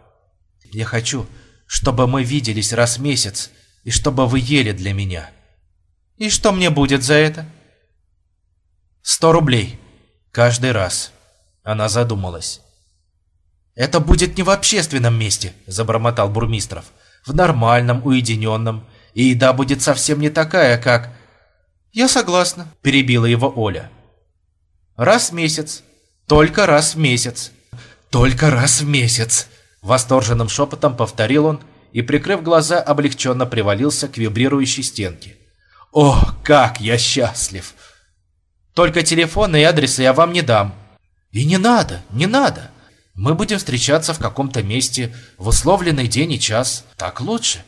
«Я хочу, чтобы мы виделись раз в месяц, и чтобы вы ели для меня». «И что мне будет за это?» «Сто рублей. Каждый раз». Она задумалась. «Это будет не в общественном месте», – забормотал Бурмистров. «В нормальном, уединенном. И еда будет совсем не такая, как...» «Я согласна», – перебила его Оля. «Раз в месяц. Только раз в месяц. Только раз в месяц!» Восторженным шепотом повторил он и, прикрыв глаза, облегченно привалился к вибрирующей стенке. «О, как я счастлив!» «Только телефон и адрес я вам не дам». «И не надо, не надо. Мы будем встречаться в каком-то месте в условленный день и час. Так лучше.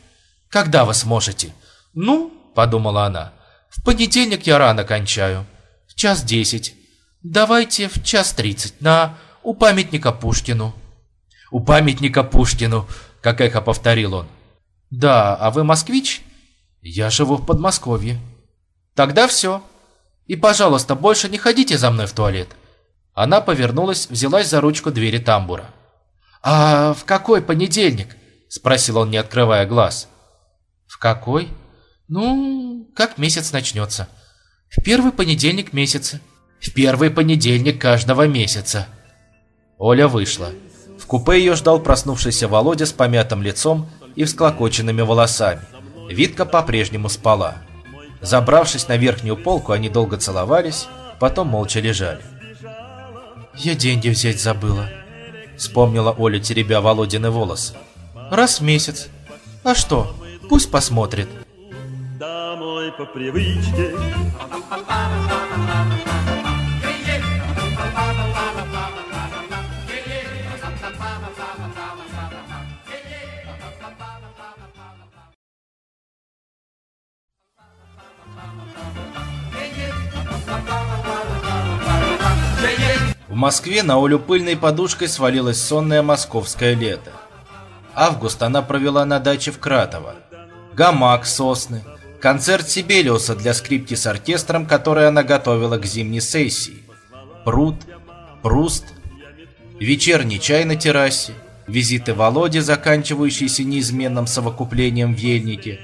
Когда вы сможете?» «Ну», — подумала она, в понедельник я рано кончаю. В час десять. Давайте в час тридцать на у памятника Пушкину. У памятника Пушкину, как эхо повторил он. Да, а вы москвич? Я живу в Подмосковье. Тогда все. И, пожалуйста, больше не ходите за мной в туалет. Она повернулась, взялась за ручку двери тамбура. «А в какой понедельник?» – спросил он, не открывая глаз. «В какой?» Ну, как месяц начнется. В первый понедельник месяца. В первый понедельник каждого месяца. Оля вышла. В купе ее ждал проснувшийся Володя с помятым лицом и всклокоченными волосами. Витка по-прежнему спала. Забравшись на верхнюю полку, они долго целовались, потом молча лежали. «Я деньги взять забыла», — вспомнила Оля, теребя Володины волосы. «Раз в месяц. А что, пусть посмотрит» домой по привычке. В Москве на Олю пыльной подушкой свалилось сонное московское лето. Август она провела на даче в Кратово. Гамак, сосны, Концерт Сибелиуса для скрипки с оркестром, который она готовила к зимней сессии. Пруд, Пруст, вечерний чай на террасе, визиты Володи, заканчивающиеся неизменным совокуплением в ельнике,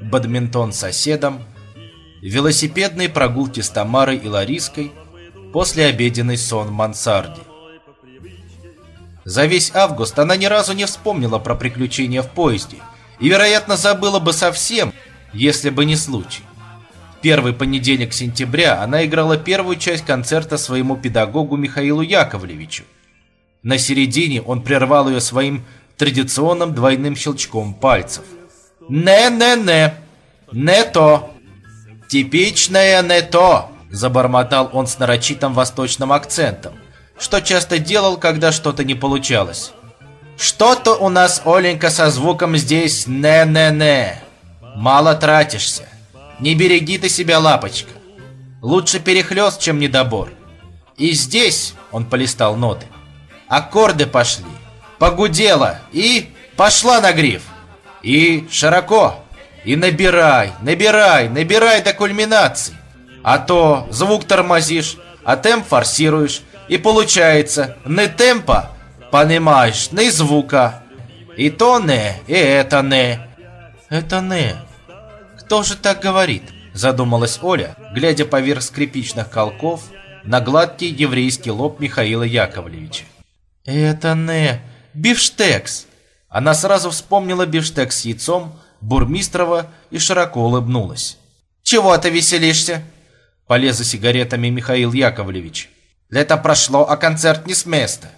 бадминтон с соседом, велосипедные прогулки с Тамарой и Лариской, послеобеденный сон в мансарде. За весь август она ни разу не вспомнила про приключения в поезде и, вероятно, забыла бы совсем, если бы не случай. Первый понедельник сентября она играла первую часть концерта своему педагогу Михаилу Яковлевичу. На середине он прервал ее своим традиционным двойным щелчком пальцев. «Не-не-не! Не то! Типичное не то!» Забормотал он с нарочитым восточным акцентом, что часто делал, когда что-то не получалось. «Что-то у нас, Оленька, со звуком здесь не-не-не. Мало тратишься. Не береги ты себя, лапочка. Лучше перехлёст, чем недобор. И здесь, он полистал ноты, аккорды пошли, погудела и пошла на гриф. И широко, и набирай, набирай, набирай до кульминации. А то звук тормозишь, а темп форсируешь, и получается не темпа, понимаешь, не звука. И то не, и это не. Это не. «Кто же так говорит?» – задумалась Оля, глядя поверх скрипичных колков на гладкий еврейский лоб Михаила Яковлевича. «Это не бифштекс!» Она сразу вспомнила бифштекс с яйцом, Бурмистрова и широко улыбнулась. «Чего ты веселишься?» Полез за сигаретами Михаил Яковлевич. «Лето прошло, а концерт не с места».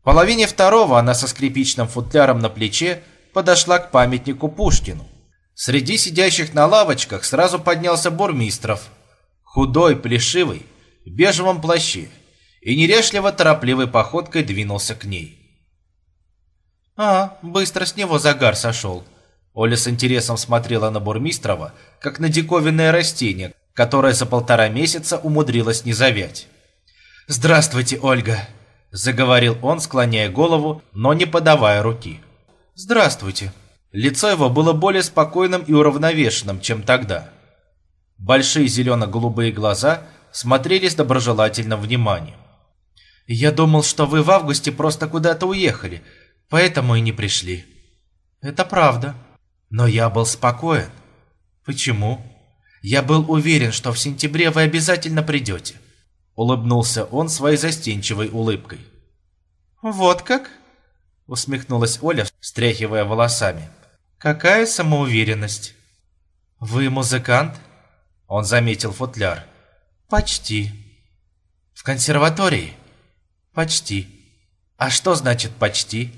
В половине второго она со скрипичным футляром на плече подошла к памятнику Пушкину. Среди сидящих на лавочках сразу поднялся Бурмистров, худой, плешивый, в бежевом плаще, и нерешливо торопливой походкой двинулся к ней. «А, быстро с него загар сошел», Оля с интересом смотрела на Бурмистрова, как на диковинное растение, которое за полтора месяца умудрилось не завять. «Здравствуйте, Ольга!» – заговорил он, склоняя голову, но не подавая руки. «Здравствуйте!» Лицо его было более спокойным и уравновешенным, чем тогда. Большие зелено-голубые глаза смотрели с доброжелательным вниманием. «Я думал, что вы в августе просто куда-то уехали, поэтому и не пришли». «Это правда. Но я был спокоен». «Почему?» «Я был уверен, что в сентябре вы обязательно придете». Улыбнулся он своей застенчивой улыбкой. «Вот как?» Усмехнулась Оля, встряхивая волосами. Какая самоуверенность. Вы музыкант? Он заметил футляр. Почти. В консерватории? Почти. А что значит почти?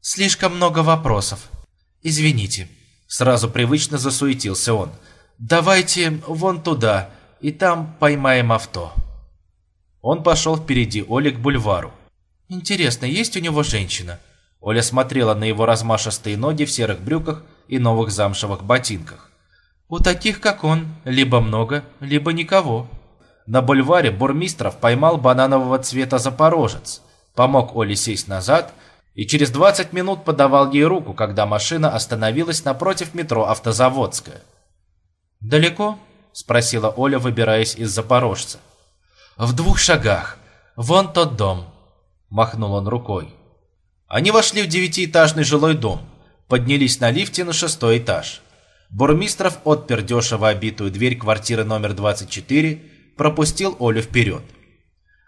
Слишком много вопросов. Извините. Сразу привычно засуетился он. Давайте вон туда, и там поймаем авто. Он пошел впереди Оли к бульвару. Интересно, есть у него женщина? Оля смотрела на его размашистые ноги в серых брюках и новых замшевых ботинках. У таких, как он, либо много, либо никого. На бульваре Бурмистров поймал бананового цвета запорожец, помог Оле сесть назад и через 20 минут подавал ей руку, когда машина остановилась напротив метро Автозаводская. «Далеко?» – спросила Оля, выбираясь из Запорожца. «В двух шагах. Вон тот дом», – махнул он рукой. Они вошли в девятиэтажный жилой дом, поднялись на лифте на шестой этаж. Бурмистров отпер дешево обитую дверь квартиры номер 24, пропустил Олю вперед.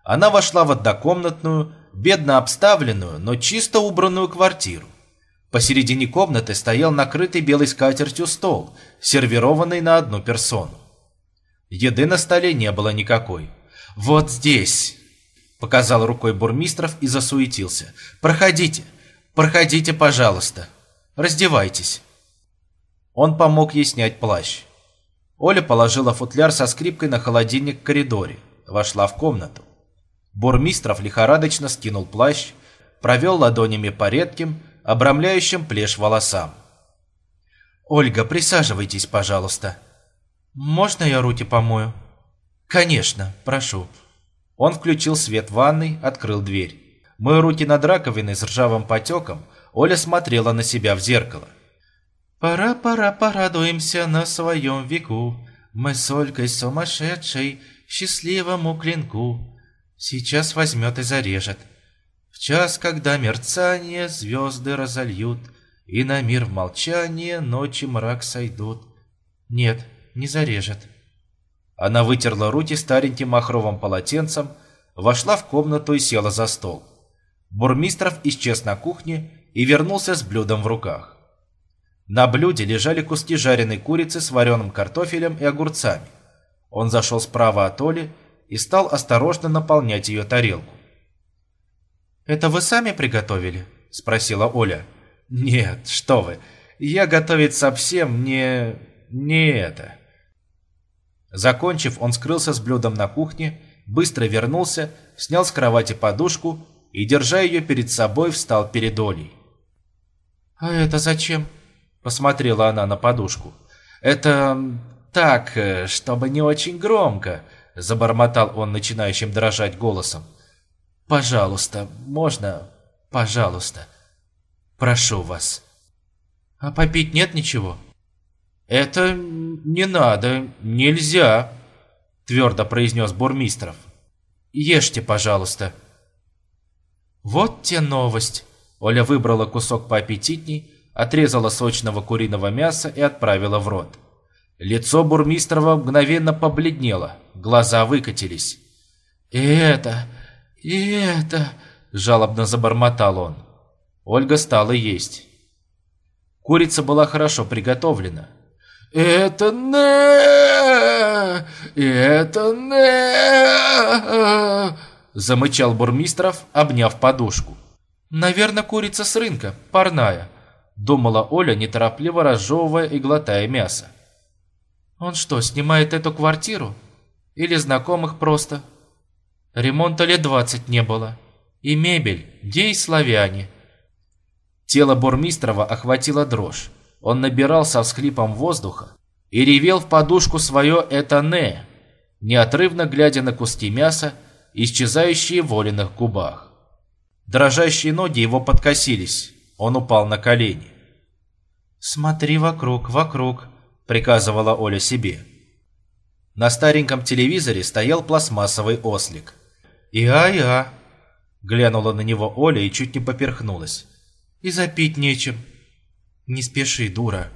Она вошла в однокомнатную, бедно обставленную, но чисто убранную квартиру. Посередине комнаты стоял накрытый белой скатертью стол, сервированный на одну персону. Еды на столе не было никакой. «Вот здесь», Показал рукой бурмистров и засуетился. «Проходите, проходите, пожалуйста. Раздевайтесь». Он помог ей снять плащ. Оля положила футляр со скрипкой на холодильник в коридоре, вошла в комнату. Бурмистров лихорадочно скинул плащ, провел ладонями по редким, обрамляющим плешь волосам. «Ольга, присаживайтесь, пожалуйста. Можно я руки помою?» «Конечно, прошу». Он включил свет в ванной, открыл дверь. Мой руки над раковиной с ржавым потеком, Оля смотрела на себя в зеркало. «Пора, пора, порадуемся на своем веку, Мы с Олькой сумасшедшей, счастливому клинку. Сейчас возьмет и зарежет. В час, когда мерцание звезды разольют, И на мир в молчание ночи мрак сойдут. Нет, не зарежет». Она вытерла руки стареньким махровым полотенцем, вошла в комнату и села за стол. Бурмистров исчез на кухне и вернулся с блюдом в руках. На блюде лежали куски жареной курицы с вареным картофелем и огурцами. Он зашел справа от Оли и стал осторожно наполнять ее тарелку. «Это вы сами приготовили?» – спросила Оля. «Нет, что вы, я готовить совсем не... не это». Закончив, он скрылся с блюдом на кухне, быстро вернулся, снял с кровати подушку и, держа ее перед собой, встал перед Олей. «А это зачем?» – посмотрела она на подушку. «Это так, э, чтобы не очень громко», – забормотал он начинающим дрожать голосом. «Пожалуйста, можно? Пожалуйста. Прошу вас». «А попить нет ничего?» «Это не надо, нельзя», – твердо произнес Бурмистров. «Ешьте, пожалуйста». «Вот те новость!» Оля выбрала кусок поаппетитней, отрезала сочного куриного мяса и отправила в рот. Лицо Бурмистрова мгновенно побледнело, глаза выкатились. «И это... и это...» – жалобно забормотал он. Ольга стала есть. Курица была хорошо приготовлена. «Это не... это не...» – замычал Бурмистров, обняв подушку. «Наверное, курица с рынка, парная», – думала Оля, неторопливо разжевывая и глотая мясо. «Он что, снимает эту квартиру? Или знакомых просто? Ремонта лет двадцать не было. И мебель, где и славяне». Тело Бурмистрова охватило дрожь. Он набирал со всхлипом воздуха и ревел в подушку свое «это не», неотрывно глядя на куски мяса, исчезающие в Олиных губах. Дрожащие ноги его подкосились, он упал на колени. «Смотри вокруг, вокруг», — приказывала Оля себе. На стареньком телевизоре стоял пластмассовый ослик. «И-а-и-а», — глянула на него Оля и чуть не поперхнулась. «И запить нечем». «Не спеши, дура».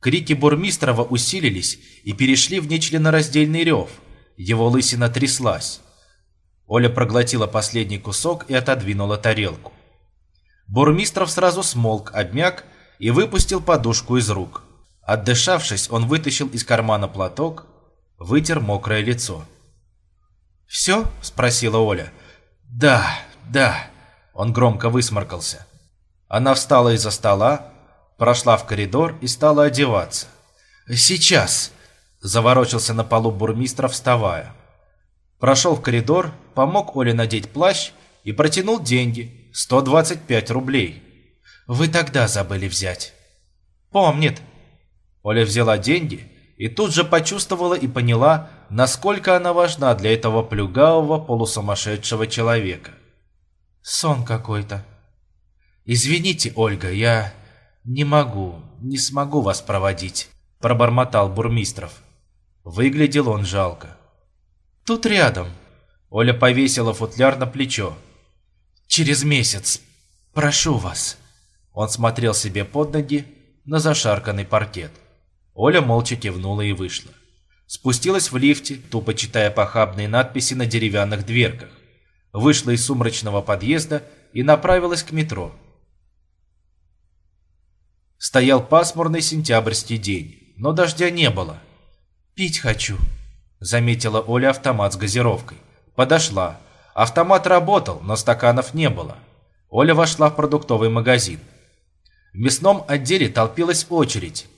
Крики Бурмистрова усилились и перешли в нечленораздельный рев. Его лысина тряслась. Оля проглотила последний кусок и отодвинула тарелку. Бурмистров сразу смолк, обмяк и выпустил подушку из рук. Отдышавшись, он вытащил из кармана платок, вытер мокрое лицо. «Все?» – спросила Оля. «Да, да», – он громко высморкался. Она встала из-за стола, прошла в коридор и стала одеваться. «Сейчас!» – заворочился на полу бурмистра, вставая. Прошел в коридор, помог Оле надеть плащ и протянул деньги – 125 рублей. «Вы тогда забыли взять». «Помнит». Оля взяла деньги и тут же почувствовала и поняла, насколько она важна для этого плюгавого полусумасшедшего человека. «Сон какой-то». «Извините, Ольга, я не могу, не смогу вас проводить», – пробормотал Бурмистров. Выглядел он жалко. Тут рядом. Оля повесила футляр на плечо. Через месяц. Прошу вас. Он смотрел себе под ноги на зашарканный паркет. Оля молча кивнула и вышла. Спустилась в лифте, тупо читая похабные надписи на деревянных дверках. Вышла из сумрачного подъезда и направилась к метро. Стоял пасмурный сентябрьский день, но дождя не было. «Пить хочу», заметила Оля автомат с газировкой. Подошла. Автомат работал, но стаканов не было. Оля вошла в продуктовый магазин. В мясном отделе толпилась очередь.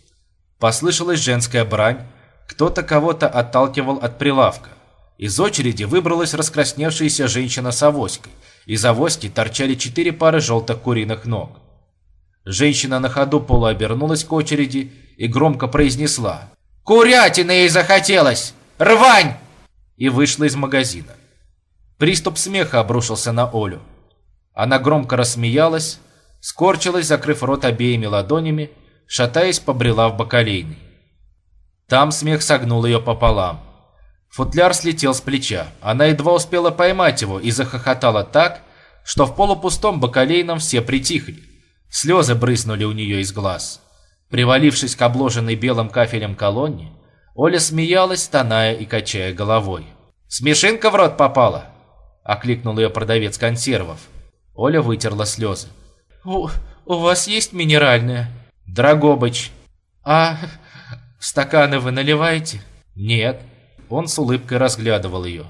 Послышалась женская брань, кто-то кого-то отталкивал от прилавка. Из очереди выбралась раскрасневшаяся женщина с авоськой. Из авоськи торчали четыре пары желтых куриных ног. Женщина на ходу полуобернулась к очереди и громко произнесла «Курятины ей захотелось!» Рвань!» И вышла из магазина. Приступ смеха обрушился на Олю. Она громко рассмеялась, скорчилась, закрыв рот обеими ладонями, шатаясь, побрела в бакалейный. Там смех согнул ее пополам. Футляр слетел с плеча. Она едва успела поймать его и захохотала так, что в полупустом бакалейном все притихли. Слезы брызнули у нее из глаз. Привалившись к обложенной белым кафелем колонне, Оля смеялась, тоная и качая головой. «Смешинка в рот попала!» – окликнул ее продавец консервов. Оля вытерла слезы. «У, у вас есть минеральная?» Драгобыч. А стаканы вы наливаете? Нет. Он с улыбкой разглядывал ее.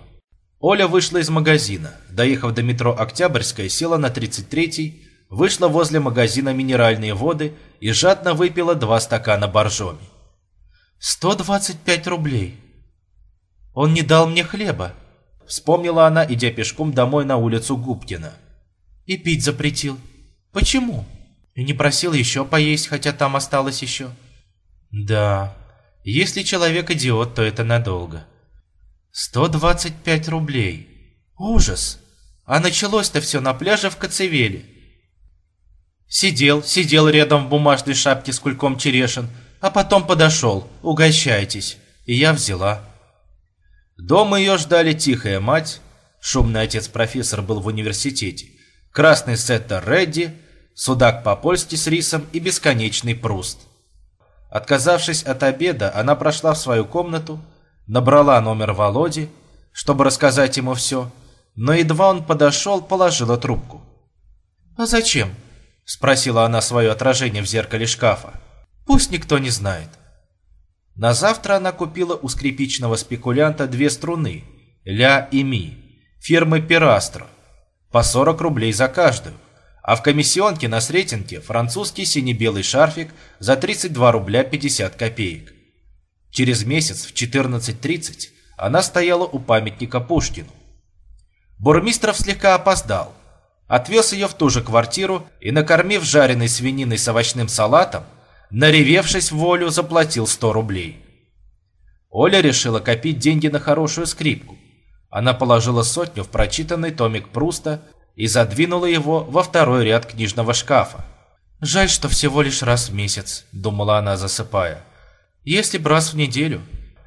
Оля вышла из магазина. Доехав до метро Октябрьская, села на 33-й, вышла возле магазина минеральные воды и жадно выпила два стакана боржоми. 125 рублей. Он не дал мне хлеба. Вспомнила она, идя пешком домой на улицу Губкина. И пить запретил. Почему? И не просил еще поесть, хотя там осталось еще. Да, если человек идиот, то это надолго. 125 рублей. Ужас. А началось-то все на пляже в Коцевеле. Сидел, сидел рядом в бумажной шапке с кульком черешин, а потом подошел. Угощайтесь. И я взяла. Дома ее ждали тихая мать, шумный отец-профессор был в университете, красный сеттер Редди, судак по-польски с рисом и бесконечный пруст. Отказавшись от обеда, она прошла в свою комнату, набрала номер Володи, чтобы рассказать ему все, но едва он подошел, положила трубку. «А зачем?» – спросила она свое отражение в зеркале шкафа. «Пусть никто не знает». На завтра она купила у скрипичного спекулянта две струны «Ля» и «Ми» фирмы «Пирастро» по 40 рублей за каждую, а в комиссионке на Сретенке французский сине-белый шарфик за 32 рубля 50 копеек. Через месяц в 14.30 она стояла у памятника Пушкину. Бурмистров слегка опоздал, отвез ее в ту же квартиру и, накормив жареной свининой с овощным салатом, наревевшись в волю, заплатил 100 рублей. Оля решила копить деньги на хорошую скрипку. Она положила сотню в прочитанный томик Пруста и задвинула его во второй ряд книжного шкафа. «Жаль, что всего лишь раз в месяц», — думала она, засыпая. «Если б раз в неделю,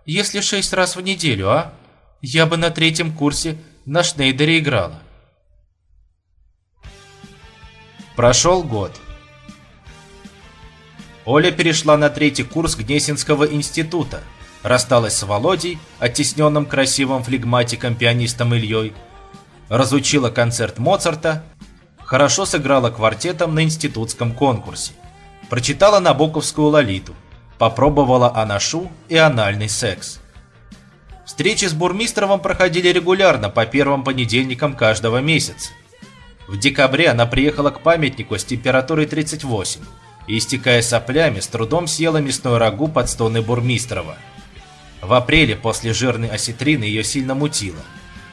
если шесть раз в неделю, а? Я бы на третьем курсе на Шнейдере играла». Прошел год. Оля перешла на третий курс Гнесинского института, рассталась с Володей, оттесненным красивым флегматиком-пианистом Ильей, разучила концерт Моцарта, хорошо сыграла квартетом на институтском конкурсе, прочитала Набоковскую «Лолиту», попробовала анашу и анальный секс. Встречи с Бурмистровым проходили регулярно по первым понедельникам каждого месяца. В декабре она приехала к памятнику с температурой 38 и, истекая соплями, с трудом съела мясное рагу под стоны Бурмистрова. В апреле после жирной осетрины ее сильно мутило.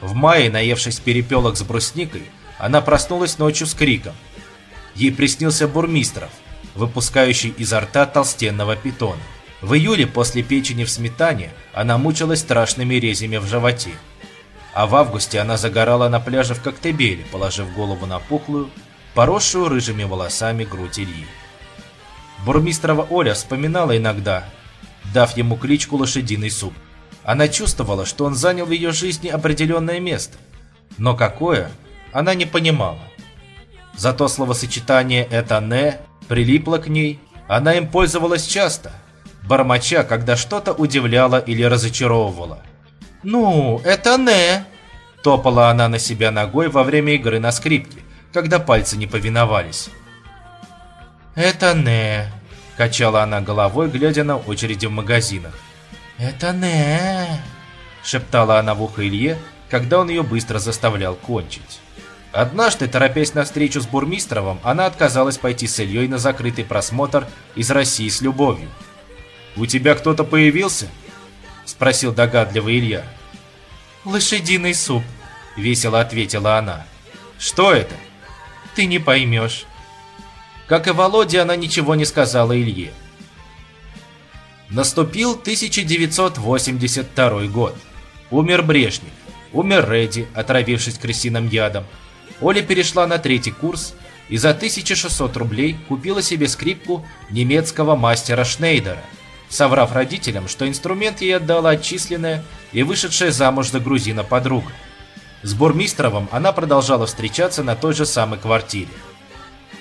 В мае, наевшись перепелок с брусникой, она проснулась ночью с криком. Ей приснился Бурмистров, выпускающий изо рта толстенного питона. В июле после печени в сметане она мучилась страшными резями в животе. А в августе она загорала на пляже в Коктебеле, положив голову на пухлую, поросшую рыжими волосами грудь Ильи. Бурмистрова Оля вспоминала иногда, дав ему кличку «Лошадиный суп». Она чувствовала, что он занял в ее жизни определенное место. Но какое, она не понимала. Зато словосочетание «это не» прилипло к ней, она им пользовалась часто, бормоча, когда что-то удивляло или разочаровывало. «Ну, это не», – топала она на себя ногой во время игры на скрипке, когда пальцы не повиновались. «Это не», – качала она головой, глядя на очереди в магазинах. «Это не», – шептала она в ухо Илье, когда он ее быстро заставлял кончить. Однажды, торопясь на встречу с Бурмистровым, она отказалась пойти с Ильей на закрытый просмотр «Из России с любовью». «У тебя кто-то появился?» – спросил догадливый Илья. «Лошадиный суп», – весело ответила она. «Что это?» «Ты не поймешь». Как и Володе, она ничего не сказала Илье. Наступил 1982 год. Умер Брежнев. Умер Редди, отравившись крысиным ядом. Оля перешла на третий курс и за 1600 рублей купила себе скрипку немецкого мастера Шнейдера, соврав родителям, что инструмент ей отдала отчисленная и вышедшая замуж за грузина подруга. С Бурмистровым она продолжала встречаться на той же самой квартире.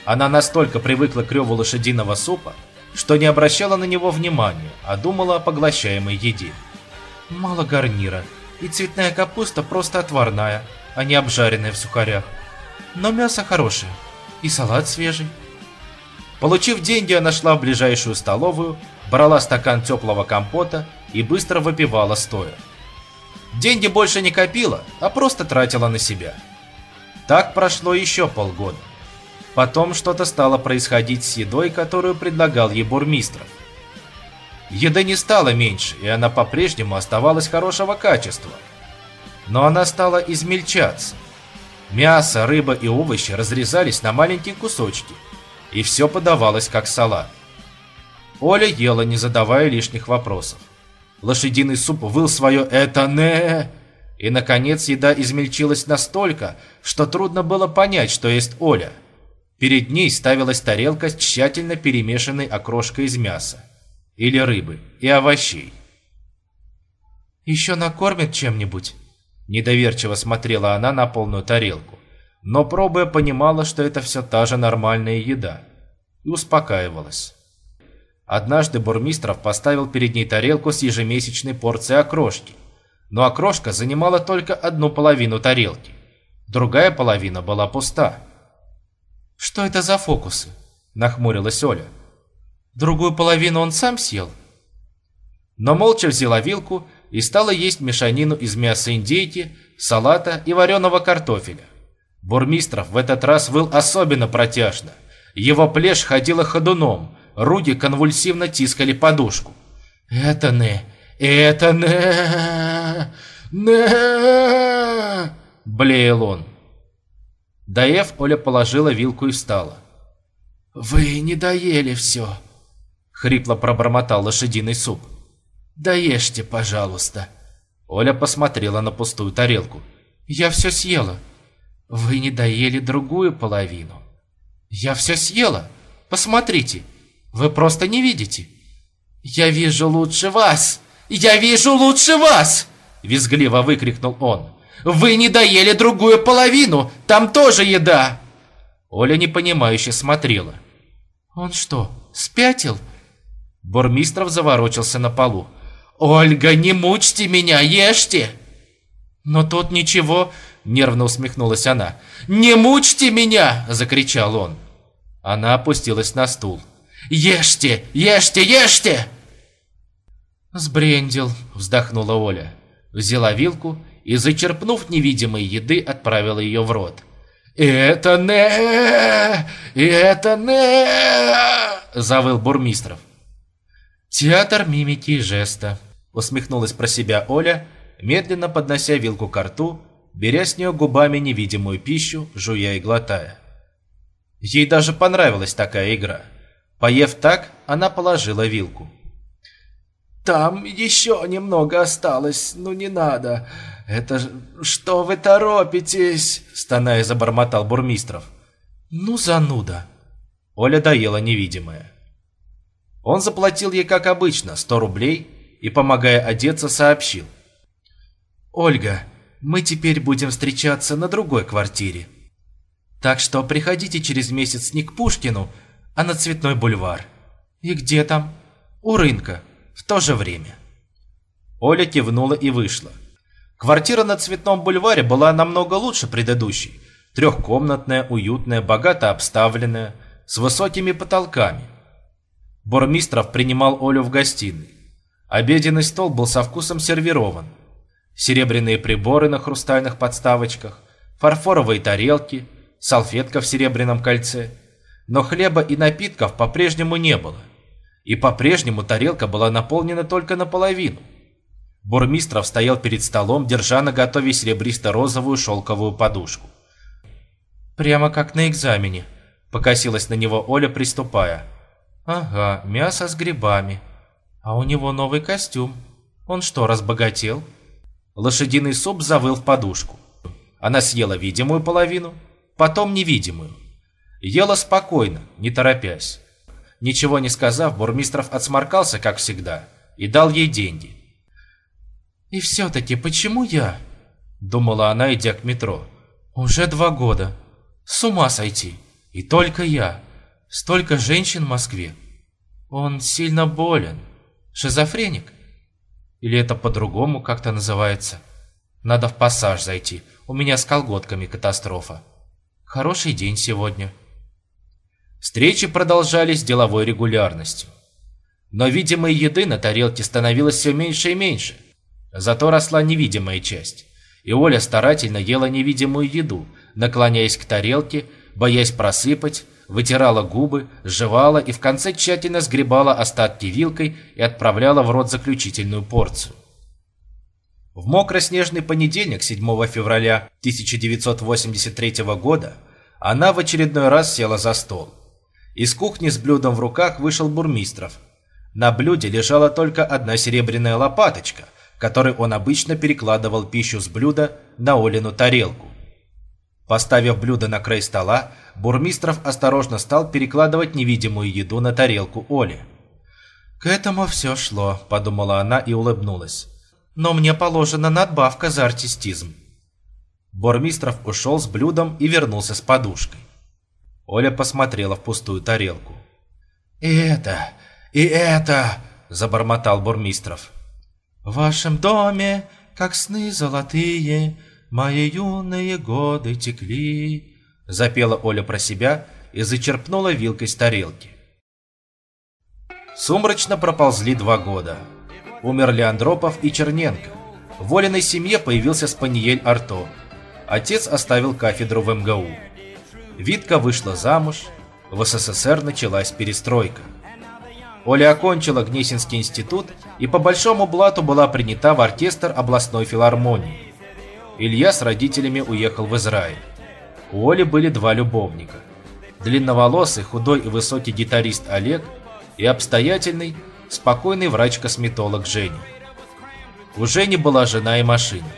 Она настолько привыкла к реву лошадиного супа, что не обращала на него внимания, а думала о поглощаемой еде. Мало гарнира, и цветная капуста просто отварная, а не обжаренная в сухарях. Но мясо хорошее, и салат свежий. Получив деньги, она шла в ближайшую столовую, брала стакан теплого компота и быстро выпивала стоя. Деньги больше не копила, а просто тратила на себя. Так прошло еще полгода. Потом что-то стало происходить с едой, которую предлагал ей бурмистров. Еды не стало меньше, и она по-прежнему оставалась хорошего качества. Но она стала измельчаться. Мясо, рыба и овощи разрезались на маленькие кусочки, и все подавалось как салат. Оля ела, не задавая лишних вопросов. Лошадиный суп выл свое «это не...» И, наконец, еда измельчилась настолько, что трудно было понять, что есть Оля. Перед ней ставилась тарелка с тщательно перемешанной окрошкой из мяса или рыбы и овощей. «Еще накормят чем-нибудь?» Недоверчиво смотрела она на полную тарелку, но пробуя понимала, что это все та же нормальная еда, и успокаивалась. Однажды Бурмистров поставил перед ней тарелку с ежемесячной порцией окрошки, но окрошка занимала только одну половину тарелки, другая половина была пуста. «Что это за фокусы?» – нахмурилась Оля. Другую половину он сам съел. Но молча взяла вилку и стала есть мешанину из мяса индейки, салата и вареного картофеля. Бурмистров в этот раз выл особенно протяжно. Его плешь ходила ходуном, руки конвульсивно тискали подушку. «Это не, это не, не!» – блеял он. Доев, Оля положила вилку и встала. «Вы не доели все», Хрипло пробормотал лошадиный суп. «Доешьте, пожалуйста». Оля посмотрела на пустую тарелку. «Я все съела». «Вы не доели другую половину». «Я все съела. Посмотрите. Вы просто не видите». «Я вижу лучше вас! Я вижу лучше вас!» Визгливо выкрикнул он. «Вы не доели другую половину! Там тоже еда!» Оля непонимающе смотрела. «Он что, спятил?» Бормистров заворочился на полу. «Ольга, не мучьте меня, ешьте!» «Но тут ничего...» — нервно усмехнулась она. «Не мучьте меня!» — закричал он. Она опустилась на стул. «Ешьте! Ешьте! Ешьте!» «Сбрендил!» — вздохнула Оля. Взяла вилку и, зачерпнув невидимой еды, отправила ее в рот. «Это не! Это не!» — завыл Бурмистров. «Театр мимики и жеста», — усмехнулась про себя Оля, медленно поднося вилку к рту, беря с нее губами невидимую пищу, жуя и глотая. Ей даже понравилась такая игра. Поев так, она положила вилку. «Там еще немного осталось, ну не надо. Это что вы торопитесь?» Стоная забормотал Бурмистров. «Ну, зануда!» Оля доела невидимое. Он заплатил ей, как обычно, 100 рублей и, помогая одеться, сообщил. «Ольга, мы теперь будем встречаться на другой квартире. Так что приходите через месяц не к Пушкину, а на Цветной бульвар. И где там? У рынка. В то же время». Оля кивнула и вышла. Квартира на Цветном бульваре была намного лучше предыдущей. Трехкомнатная, уютная, богато обставленная, с высокими потолками. Бормистров принимал Олю в гостиной. Обеденный стол был со вкусом сервирован. Серебряные приборы на хрустальных подставочках, фарфоровые тарелки, салфетка в серебряном кольце. Но хлеба и напитков по-прежнему не было. И по-прежнему тарелка была наполнена только наполовину. Бурмистров стоял перед столом, держа на готове серебристо-розовую шелковую подушку. «Прямо как на экзамене», — покосилась на него Оля, приступая. Ага, мясо с грибами. А у него новый костюм. Он что, разбогател? Лошадиный суп завыл в подушку. Она съела видимую половину, потом невидимую. Ела спокойно, не торопясь. Ничего не сказав, Бурмистров отсморкался, как всегда, и дал ей деньги. «И все-таки почему я?» — думала она, идя к метро. «Уже два года. С ума сойти. И только я. Столько женщин в Москве. Он сильно болен. Шизофреник? Или это по-другому как-то называется? Надо в пассаж зайти. У меня с колготками катастрофа. Хороший день сегодня. Встречи продолжались с деловой регулярностью. Но видимой еды на тарелке становилось все меньше и меньше. Зато росла невидимая часть. И Оля старательно ела невидимую еду, наклоняясь к тарелке, боясь просыпать, вытирала губы, жевала и в конце тщательно сгребала остатки вилкой и отправляла в рот заключительную порцию. В мокро-снежный понедельник 7 февраля 1983 года она в очередной раз села за стол. Из кухни с блюдом в руках вышел Бурмистров. На блюде лежала только одна серебряная лопаточка, которой он обычно перекладывал пищу с блюда на Олину тарелку. Поставив блюдо на край стола, Бурмистров осторожно стал перекладывать невидимую еду на тарелку Оли. «К этому все шло», – подумала она и улыбнулась но мне положена надбавка за артистизм. Бормистров ушел с блюдом и вернулся с подушкой. Оля посмотрела в пустую тарелку. «И это, и это!» – забормотал Бормистров. «В вашем доме, как сны золотые, мои юные годы текли», – запела Оля про себя и зачерпнула вилкой с тарелки. Сумрачно проползли два года – Умерли Андропов и Черненко. В Волиной семье появился Спаниель Арто. Отец оставил кафедру в МГУ. Витка вышла замуж. В СССР началась перестройка. Оля окончила Гнесинский институт и по большому блату была принята в оркестр областной филармонии. Илья с родителями уехал в Израиль. У Оли были два любовника. Длинноволосый, худой и высокий гитарист Олег и обстоятельный, спокойный врач-косметолог Жени. У Жени была жена и машина.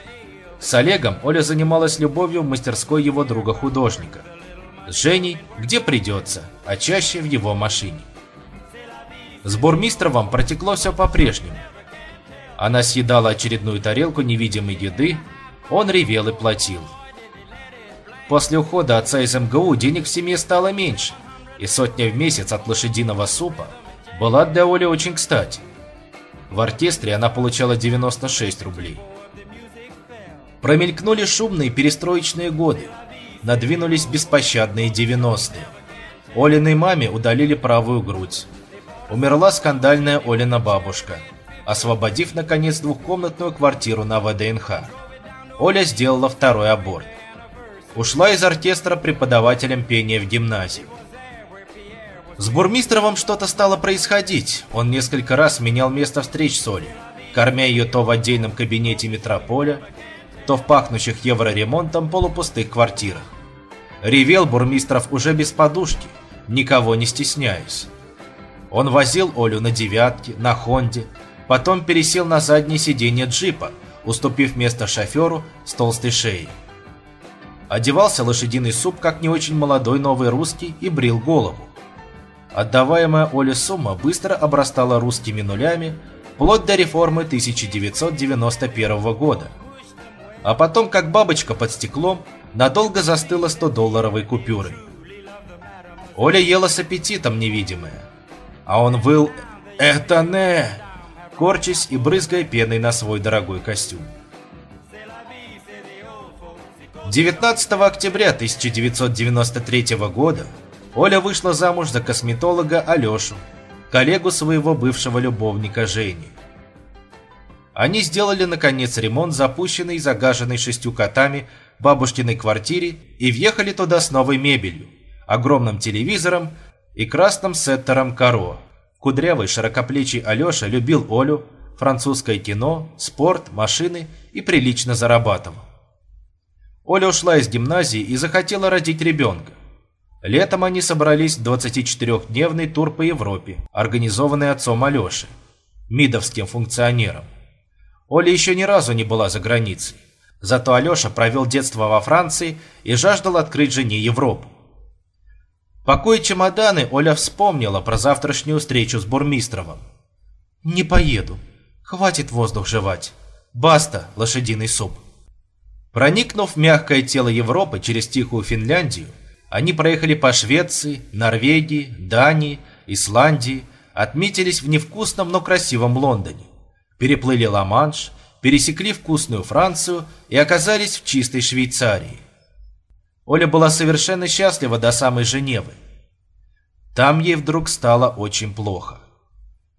С Олегом Оля занималась любовью в мастерской его друга-художника. С Женей где придется, а чаще в его машине. С Бурмистровым протекло все по-прежнему. Она съедала очередную тарелку невидимой еды, он ревел и платил. После ухода отца из МГУ денег в семье стало меньше, и сотня в месяц от лошадиного супа была для Оли очень кстати. В оркестре она получала 96 рублей. Промелькнули шумные перестроечные годы, надвинулись беспощадные 90-е. Олиной маме удалили правую грудь. Умерла скандальная Олина бабушка, освободив, наконец, двухкомнатную квартиру на ВДНХ. Оля сделала второй аборт. Ушла из оркестра преподавателем пения в гимназии. С Бурмистровым что-то стало происходить. Он несколько раз менял место встреч с Олей, кормя ее то в отдельном кабинете метрополя, то в пахнущих евроремонтом полупустых квартирах. Ревел Бурмистров уже без подушки, никого не стесняясь. Он возил Олю на девятке, на Хонде, потом пересел на заднее сиденье джипа, уступив место шоферу с толстой шеей. Одевался лошадиный суп, как не очень молодой новый русский, и брил голову. Отдаваемая Оле сумма быстро обрастала русскими нулями, вплоть до реформы 1991 года. А потом, как бабочка под стеклом, надолго застыла 100-долларовой купюрой. Оля ела с аппетитом невидимая, а он выл «Это не!», корчась и брызгая пеной на свой дорогой костюм. 19 октября 1993 года Оля вышла замуж за косметолога Алешу, коллегу своего бывшего любовника Жени. Они сделали, наконец, ремонт запущенной и загаженной шестью котами бабушкиной квартире и въехали туда с новой мебелью, огромным телевизором и красным сеттером Каро. Кудрявый широкоплечий Алеша любил Олю, французское кино, спорт, машины и прилично зарабатывал. Оля ушла из гимназии и захотела родить ребенка. Летом они собрались в 24-дневный тур по Европе, организованный отцом Алеши, мидовским функционером. Оля еще ни разу не была за границей. Зато Алеша провел детство во Франции и жаждал открыть жене Европу. Покоя чемоданы, Оля вспомнила про завтрашнюю встречу с Бурмистровым. «Не поеду. Хватит воздух жевать. Баста, лошадиный суп». Проникнув в мягкое тело Европы через тихую Финляндию, они проехали по Швеции, Норвегии, Дании, Исландии, отметились в невкусном, но красивом Лондоне, переплыли Ла-Манш, пересекли вкусную Францию и оказались в чистой Швейцарии. Оля была совершенно счастлива до самой Женевы. Там ей вдруг стало очень плохо.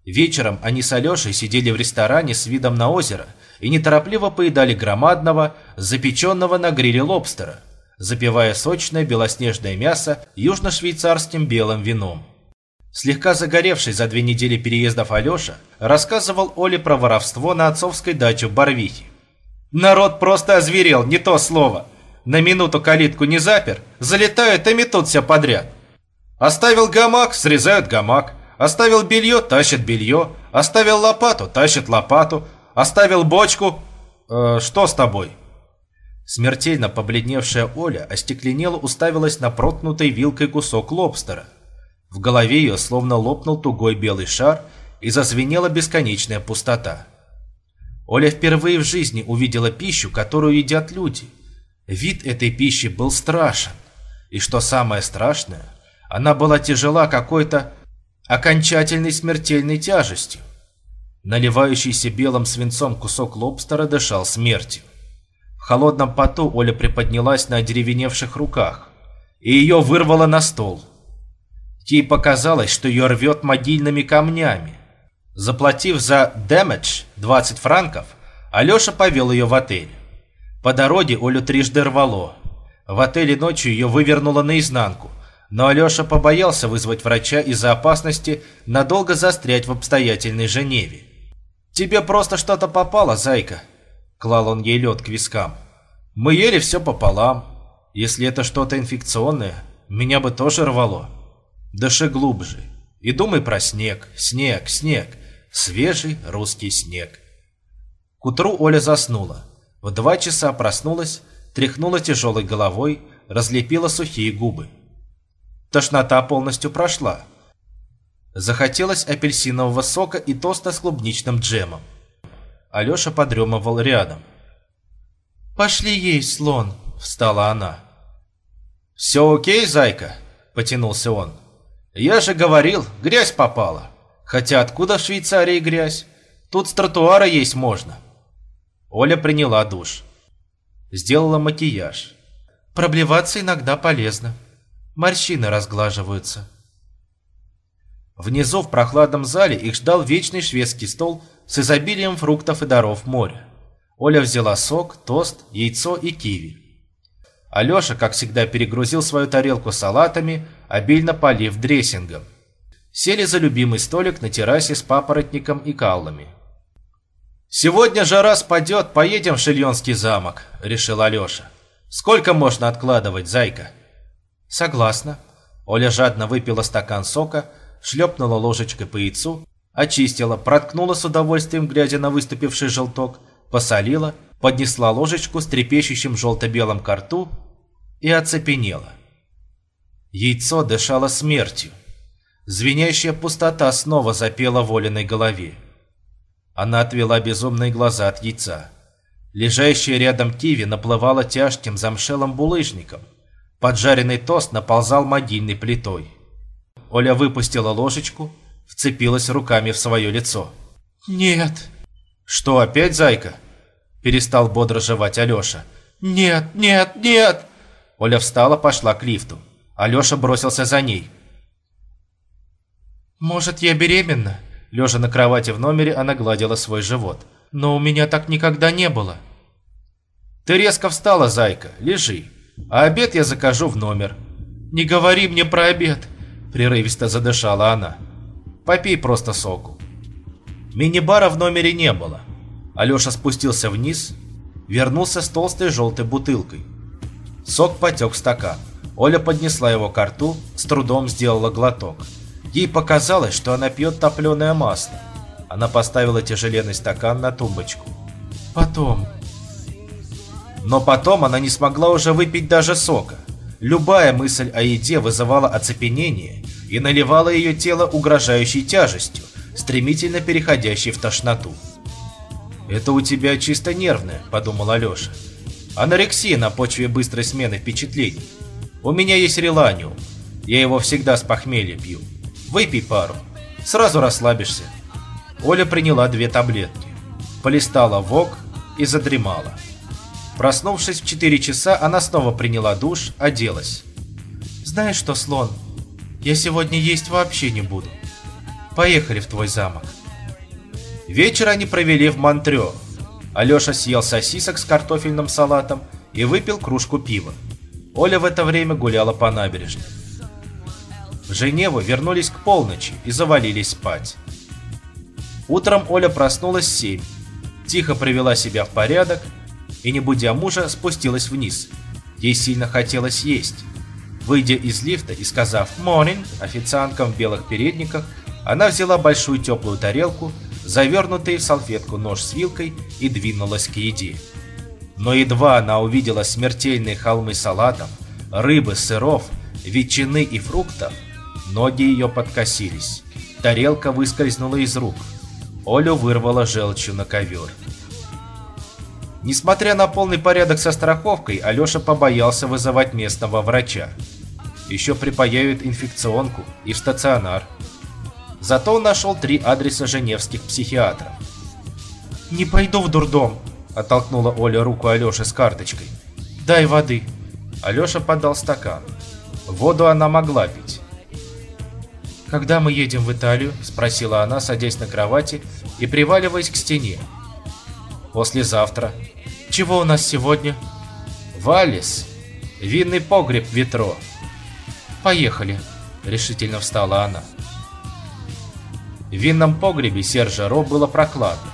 Вечером они с Алешей сидели в ресторане с видом на озеро и неторопливо поедали громадного, запеченного на гриле лобстера, запивая сочное белоснежное мясо южно-швейцарским белым вином. Слегка загоревший за две недели переездов Алеша рассказывал Оле про воровство на отцовской даче в Барвихе. Народ просто озверел, не то слово. На минуту калитку не запер, залетают и метут все подряд. Оставил гамак, срезают гамак. Оставил белье, тащит белье. Оставил лопату, тащит лопату. Оставил бочку... Э, что с тобой? Смертельно побледневшая Оля остекленела уставилась на проткнутый вилкой кусок лобстера. В голове ее словно лопнул тугой белый шар и зазвенела бесконечная пустота. Оля впервые в жизни увидела пищу, которую едят люди. Вид этой пищи был страшен. И что самое страшное, она была тяжела какой-то окончательной смертельной тяжестью. Наливающийся белым свинцом кусок лобстера дышал смертью. В холодном поту Оля приподнялась на одеревеневших руках, и ее вырвало на стол. Ей показалось, что ее рвет могильными камнями. Заплатив за damage 20 франков, Алеша повел ее в отель. По дороге Олю трижды рвало. В отеле ночью ее вывернуло наизнанку, но Алеша побоялся вызвать врача из-за опасности надолго застрять в обстоятельной Женеве. «Тебе просто что-то попало, зайка», — клал он ей лед к вискам. «Мы ели все пополам. Если это что-то инфекционное, меня бы тоже рвало. Дыши глубже и думай про снег, снег, снег, свежий русский снег». К утру Оля заснула. В два часа проснулась, тряхнула тяжелой головой, разлепила сухие губы. Тошнота полностью прошла. Захотелось апельсинового сока и тоста с клубничным джемом. Алеша подремывал рядом. «Пошли есть, слон!» – встала она. «Все окей, зайка?» – потянулся он. «Я же говорил, грязь попала. Хотя откуда в Швейцарии грязь? Тут с тротуара есть можно». Оля приняла душ. Сделала макияж. «Проблеваться иногда полезно», Морщины разглаживаются. Внизу в прохладном зале их ждал вечный шведский стол с изобилием фруктов и даров моря. Оля взяла сок, тост, яйцо и киви. Алеша, как всегда, перегрузил свою тарелку салатами, обильно полив дрессингом. Сели за любимый столик на террасе с папоротником и каллами. «Сегодня жара спадет, поедем в Шильонский замок», — решил Алеша. «Сколько можно откладывать, зайка?» «Согласна». Оля жадно выпила стакан сока, шлепнула ложечкой по яйцу, очистила, проткнула с удовольствием, глядя на выступивший желток, посолила, поднесла ложечку с трепещущим желто-белым ко рту и оцепенела. Яйцо дышало смертью. Звенящая пустота снова запела в Олиной голове. Она отвела безумные глаза от яйца. Лежащая рядом киви наплывала тяжким замшелым булыжником – Поджаренный тост наползал могильной плитой. Оля выпустила ложечку, вцепилась руками в свое лицо. «Нет!» «Что, опять зайка?» Перестал бодро жевать Алеша. «Нет, нет, нет!» Оля встала, пошла к лифту. Алеша бросился за ней. «Может, я беременна?» Лежа на кровати в номере, она гладила свой живот. «Но у меня так никогда не было». «Ты резко встала, зайка. Лежи. А обед я закажу в номер. Не говори мне про обед, прерывисто задышала она. Попей просто соку. Мини-бара в номере не было. Алеша спустился вниз, вернулся с толстой желтой бутылкой. Сок потек в стакан. Оля поднесла его к рту, с трудом сделала глоток. Ей показалось, что она пьет топленое масло. Она поставила тяжеленный стакан на тумбочку. «Потом», но потом она не смогла уже выпить даже сока. Любая мысль о еде вызывала оцепенение и наливала ее тело угрожающей тяжестью, стремительно переходящей в тошноту. «Это у тебя чисто нервное», — подумал Алеша. «Анорексия на почве быстрой смены впечатлений. У меня есть реланиум. Я его всегда с похмелья пью. Выпей пару. Сразу расслабишься». Оля приняла две таблетки. Полистала ВОК и задремала. Проснувшись в 4 часа, она снова приняла душ, оделась. «Знаешь что, слон, Я сегодня есть вообще не буду. Поехали в твой замок. Вечер они провели в Монтрё. Алёша съел сосисок с картофельным салатом и выпил кружку пива. Оля в это время гуляла по набережной. В Женеву вернулись к полночи и завалились спать. Утром Оля проснулась в семь, тихо привела себя в порядок и, не будя мужа, спустилась вниз. Ей сильно хотелось есть. Выйдя из лифта и сказав «Morning» официанткам в белых передниках, она взяла большую теплую тарелку, завернутый в салфетку нож с вилкой и двинулась к еде. Но едва она увидела смертельные холмы салатов, рыбы, сыров, ветчины и фруктов, ноги ее подкосились. Тарелка выскользнула из рук. Олю вырвала желчью на ковер. Несмотря на полный порядок со страховкой, Алеша побоялся вызывать местного врача. Еще припаяют инфекционку и в стационар. Зато он нашел три адреса женевских психиатров. «Не пойду в дурдом», – оттолкнула Оля руку Алёши с карточкой. «Дай воды». Алёша подал стакан. Воду она могла пить. «Когда мы едем в Италию?» – спросила она, садясь на кровати и приваливаясь к стене. «Послезавтра». «Чего у нас сегодня?» «Валис. Винный погреб Ветро». «Поехали», – решительно встала она. В винном погребе Сержа Ро было прокладно.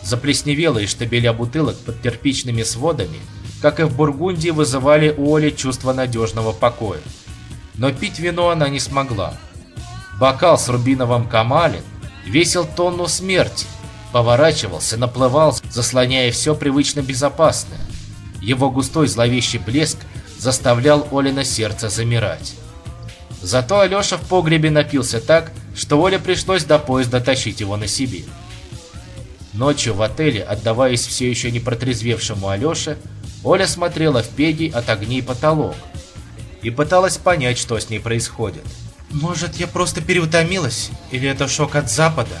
Заплесневелые штабеля бутылок под кирпичными сводами, как и в Бургундии, вызывали у Оли чувство надежного покоя. Но пить вино она не смогла. Бокал с рубиновым камалин весил тонну смерти, поворачивался, наплывал, заслоняя все привычно безопасное. Его густой зловещий блеск заставлял Олина сердце замирать. Зато Алеша в погребе напился так, что Оле пришлось до поезда тащить его на себе. Ночью в отеле, отдаваясь все еще не протрезвевшему Алёше, Оля смотрела в пеги от огней потолок и пыталась понять, что с ней происходит. «Может, я просто переутомилась? Или это шок от Запада?»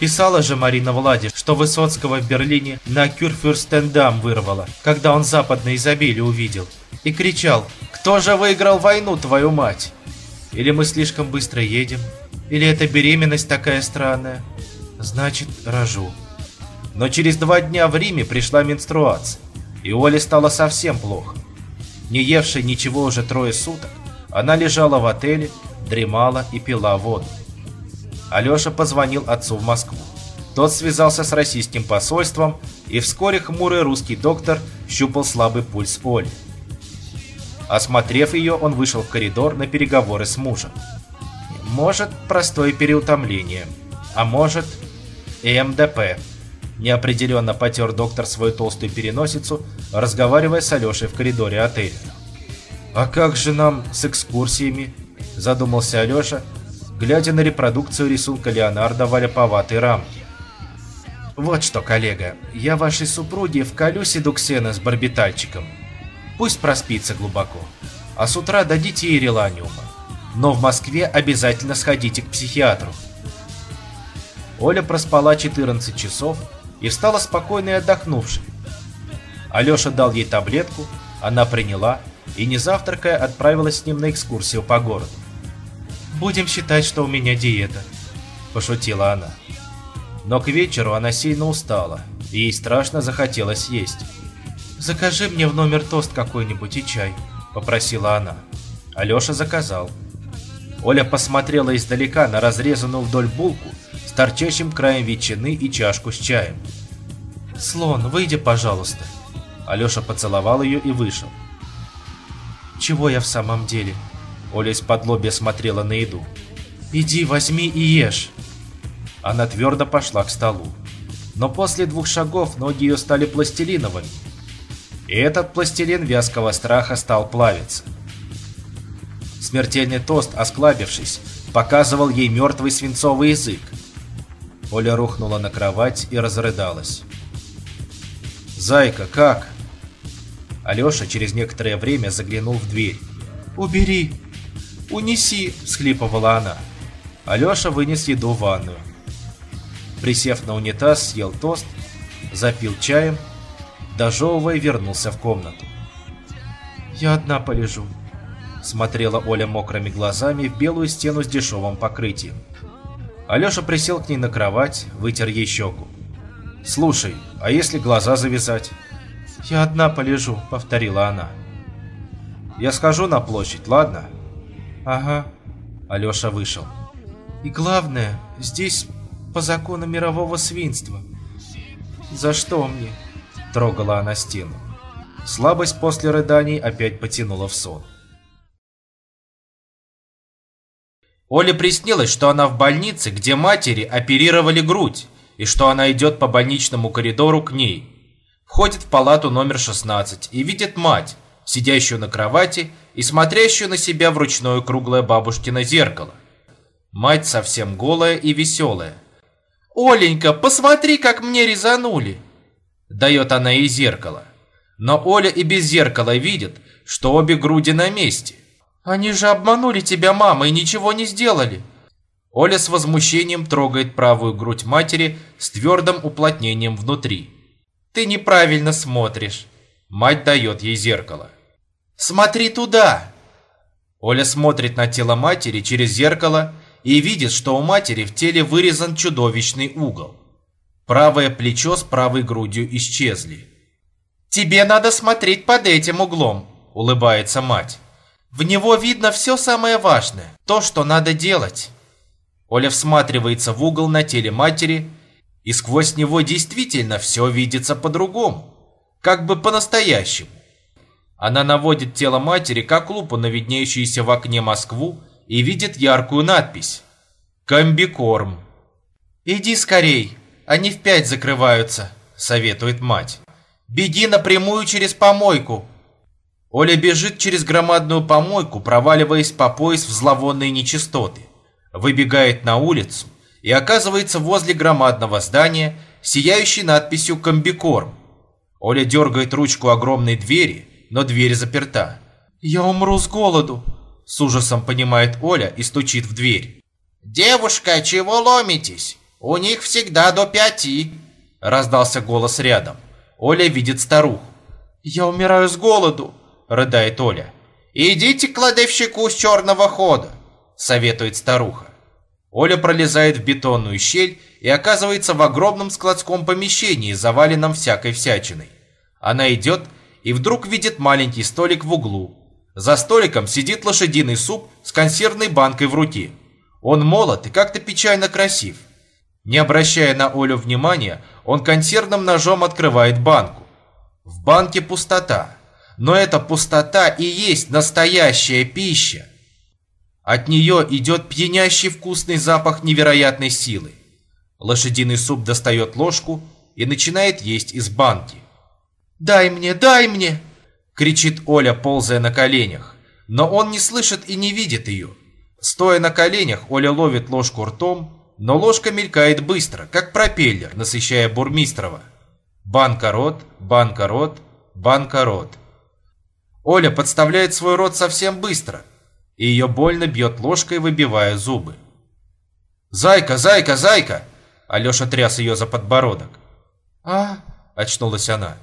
Писала же Марина Влади, что Высоцкого в Берлине на Кюрфюрстендам вырвало, когда он западное изобилие увидел. И кричал «Кто же выиграл войну, твою мать?» Или мы слишком быстро едем? Или эта беременность такая странная? Значит, рожу. Но через два дня в Риме пришла менструация, и Оле стало совсем плохо. Не евшей ничего уже трое суток, она лежала в отеле, дремала и пила воду. Алеша позвонил отцу в Москву. Тот связался с российским посольством, и вскоре хмурый русский доктор щупал слабый пульс Оли. Осмотрев ее, он вышел в коридор на переговоры с мужем. Может, простое переутомление, а может, МДП. Неопределенно потер доктор свою толстую переносицу, разговаривая с Алешей в коридоре отеля. «А как же нам с экскурсиями?» – задумался Алеша, глядя на репродукцию рисунка Леонардо в аляповатой рамке. «Вот что, коллега, я вашей супруге вколю седуксена с барбитальчиком. Пусть проспится глубоко, а с утра дадите ей реланиума. Но в Москве обязательно сходите к психиатру». Оля проспала 14 часов и встала спокойной и отдохнувшей. Алеша дал ей таблетку, она приняла и, не завтракая, отправилась с ним на экскурсию по городу. «Будем считать, что у меня диета», – пошутила она. Но к вечеру она сильно устала, и ей страшно захотелось есть. «Закажи мне в номер тост какой-нибудь и чай», – попросила она. Алеша заказал. Оля посмотрела издалека на разрезанную вдоль булку с торчащим краем ветчины и чашку с чаем. «Слон, выйди, пожалуйста». Алеша поцеловал ее и вышел. «Чего я в самом деле?» Оля из-под лобья смотрела на еду. «Иди, возьми и ешь!» Она твердо пошла к столу. Но после двух шагов ноги ее стали пластилиновыми. И этот пластилин вязкого страха стал плавиться. Смертельный тост, осклабившись, показывал ей мертвый свинцовый язык. Оля рухнула на кровать и разрыдалась. «Зайка, как?» Алеша через некоторое время заглянул в дверь. «Убери! Унеси!» – всхлипывала она. Алеша вынес еду в ванную. Присев на унитаз, съел тост, запил чаем, дожевывая, вернулся в комнату. «Я одна полежу. Смотрела Оля мокрыми глазами в белую стену с дешевым покрытием. Алеша присел к ней на кровать, вытер ей щеку. «Слушай, а если глаза завязать?» «Я одна полежу», — повторила она. «Я схожу на площадь, ладно?» «Ага». Алеша вышел. «И главное, здесь по закону мирового свинства». «За что мне?» — трогала она стену. Слабость после рыданий опять потянула в сон. Оле приснилось, что она в больнице, где матери оперировали грудь, и что она идет по больничному коридору к ней. Входит в палату номер 16 и видит мать, сидящую на кровати и смотрящую на себя в ручное круглое бабушкино зеркало. Мать совсем голая и веселая. «Оленька, посмотри, как мне резанули!» Дает она ей зеркало. Но Оля и без зеркала видит, что обе груди на месте. «Они же обманули тебя, мама, и ничего не сделали!» Оля с возмущением трогает правую грудь матери с твердым уплотнением внутри. «Ты неправильно смотришь!» Мать дает ей зеркало. «Смотри туда!» Оля смотрит на тело матери через зеркало и видит, что у матери в теле вырезан чудовищный угол. Правое плечо с правой грудью исчезли. «Тебе надо смотреть под этим углом», — улыбается мать. В него видно все самое важное, то, что надо делать. Оля всматривается в угол на теле матери, и сквозь него действительно все видится по-другому, как бы по-настоящему. Она наводит тело матери как лупу на виднеющуюся в окне Москву и видит яркую надпись «Комбикорм». «Иди скорей, они в пять закрываются», — советует мать. «Беги напрямую через помойку, Оля бежит через громадную помойку, проваливаясь по пояс в зловонные нечистоты. Выбегает на улицу и оказывается возле громадного здания, сияющей надписью «Комбикорм». Оля дергает ручку огромной двери, но дверь заперта. «Я умру с голоду», — с ужасом понимает Оля и стучит в дверь. «Девушка, чего ломитесь? У них всегда до пяти», — раздался голос рядом. Оля видит старуху. «Я умираю с голоду», рыдает Оля. «Идите к кладовщику с черного хода», советует старуха. Оля пролезает в бетонную щель и оказывается в огромном складском помещении, заваленном всякой всячиной. Она идет и вдруг видит маленький столик в углу. За столиком сидит лошадиный суп с консервной банкой в руке. Он молод и как-то печально красив. Не обращая на Олю внимания, он консервным ножом открывает банку. В банке пустота. Но эта пустота и есть настоящая пища. От нее идет пьянящий вкусный запах невероятной силы. Лошадиный суп достает ложку и начинает есть из банки. «Дай мне, дай мне!» кричит Оля, ползая на коленях. Но он не слышит и не видит ее. Стоя на коленях, Оля ловит ложку ртом, но ложка мелькает быстро, как пропеллер, насыщая Бурмистрова. Банка рот, банка рот, банка рот. Оля подставляет свой рот совсем быстро, и ее больно бьет ложкой, выбивая зубы. «Зайка, зайка, зайка!» Алеша тряс ее за подбородок. «А?» – очнулась она.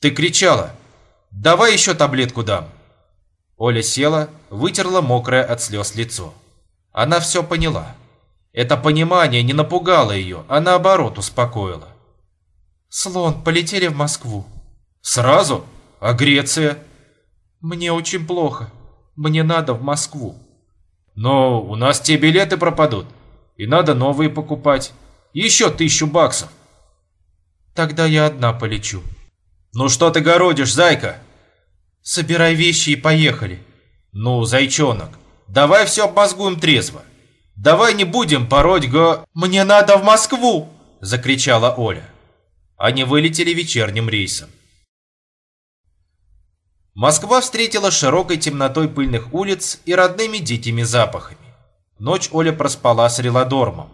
«Ты кричала! Давай еще таблетку дам!» Оля села, вытерла мокрое от слез лицо. Она все поняла. Это понимание не напугало ее, а наоборот успокоило. «Слон, полетели в Москву». «Сразу? А Греция?» Мне очень плохо. Мне надо в Москву. Но у нас те билеты пропадут. И надо новые покупать. Еще тысячу баксов. Тогда я одна полечу. Ну что ты городишь, зайка? Собирай вещи и поехали. Ну, зайчонок, давай все обмозгуем трезво. Давай не будем пороть го... Мне надо в Москву! Закричала Оля. Они вылетели вечерним рейсом. Москва встретила широкой темнотой пыльных улиц и родными дикими запахами. Ночь Оля проспала с релодормом,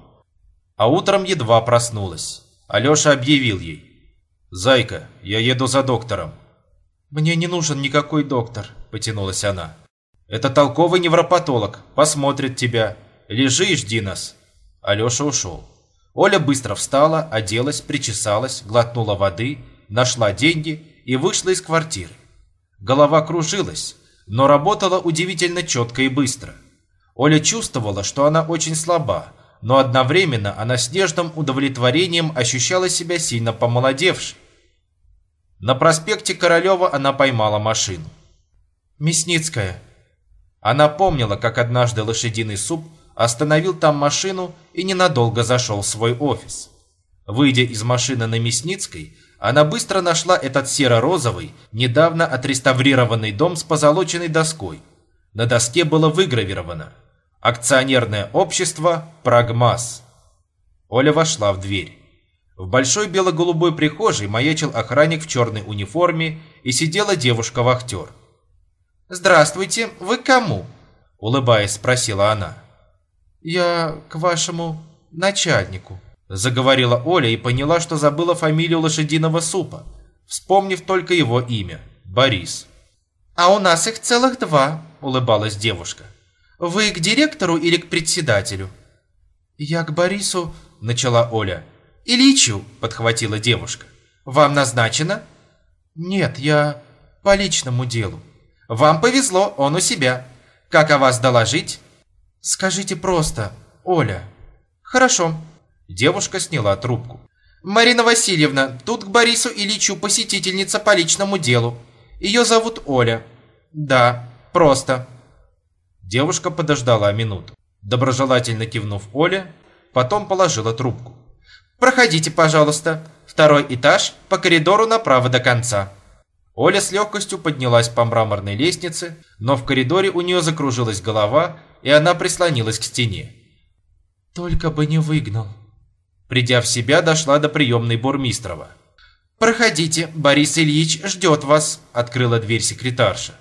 а утром едва проснулась. Алеша объявил ей. «Зайка, я еду за доктором». «Мне не нужен никакой доктор», — потянулась она. «Это толковый невропатолог, посмотрит тебя. Лежи и жди нас». Алеша ушел. Оля быстро встала, оделась, причесалась, глотнула воды, нашла деньги и вышла из квартиры. Голова кружилась, но работала удивительно четко и быстро. Оля чувствовала, что она очень слаба, но одновременно она с нежным удовлетворением ощущала себя сильно помолодевшей. На проспекте Королева она поймала машину. «Мясницкая». Она помнила, как однажды лошадиный суп остановил там машину и ненадолго зашел в свой офис. Выйдя из машины на Мясницкой, она быстро нашла этот серо-розовый, недавно отреставрированный дом с позолоченной доской. На доске было выгравировано «Акционерное общество Прагмас». Оля вошла в дверь. В большой бело-голубой прихожей маячил охранник в черной униформе и сидела девушка-вахтер. «Здравствуйте, вы кому?» Улыбаясь, спросила она. «Я к вашему начальнику», Заговорила Оля и поняла, что забыла фамилию лошадиного супа, вспомнив только его имя – Борис. «А у нас их целых два», – улыбалась девушка. «Вы к директору или к председателю?» «Я к Борису», – начала Оля. «Ильичу», – подхватила девушка. «Вам назначено?» «Нет, я по личному делу». «Вам повезло, он у себя. Как о вас доложить?» «Скажите просто, Оля». «Хорошо, Девушка сняла трубку. «Марина Васильевна, тут к Борису Ильичу посетительница по личному делу. Ее зовут Оля». «Да, просто». Девушка подождала минуту, доброжелательно кивнув Оле, потом положила трубку. «Проходите, пожалуйста. Второй этаж, по коридору направо до конца». Оля с легкостью поднялась по мраморной лестнице, но в коридоре у нее закружилась голова, и она прислонилась к стене. «Только бы не выгнал», Придя в себя, дошла до приемной Бурмистрова. «Проходите, Борис Ильич ждет вас», – открыла дверь секретарша.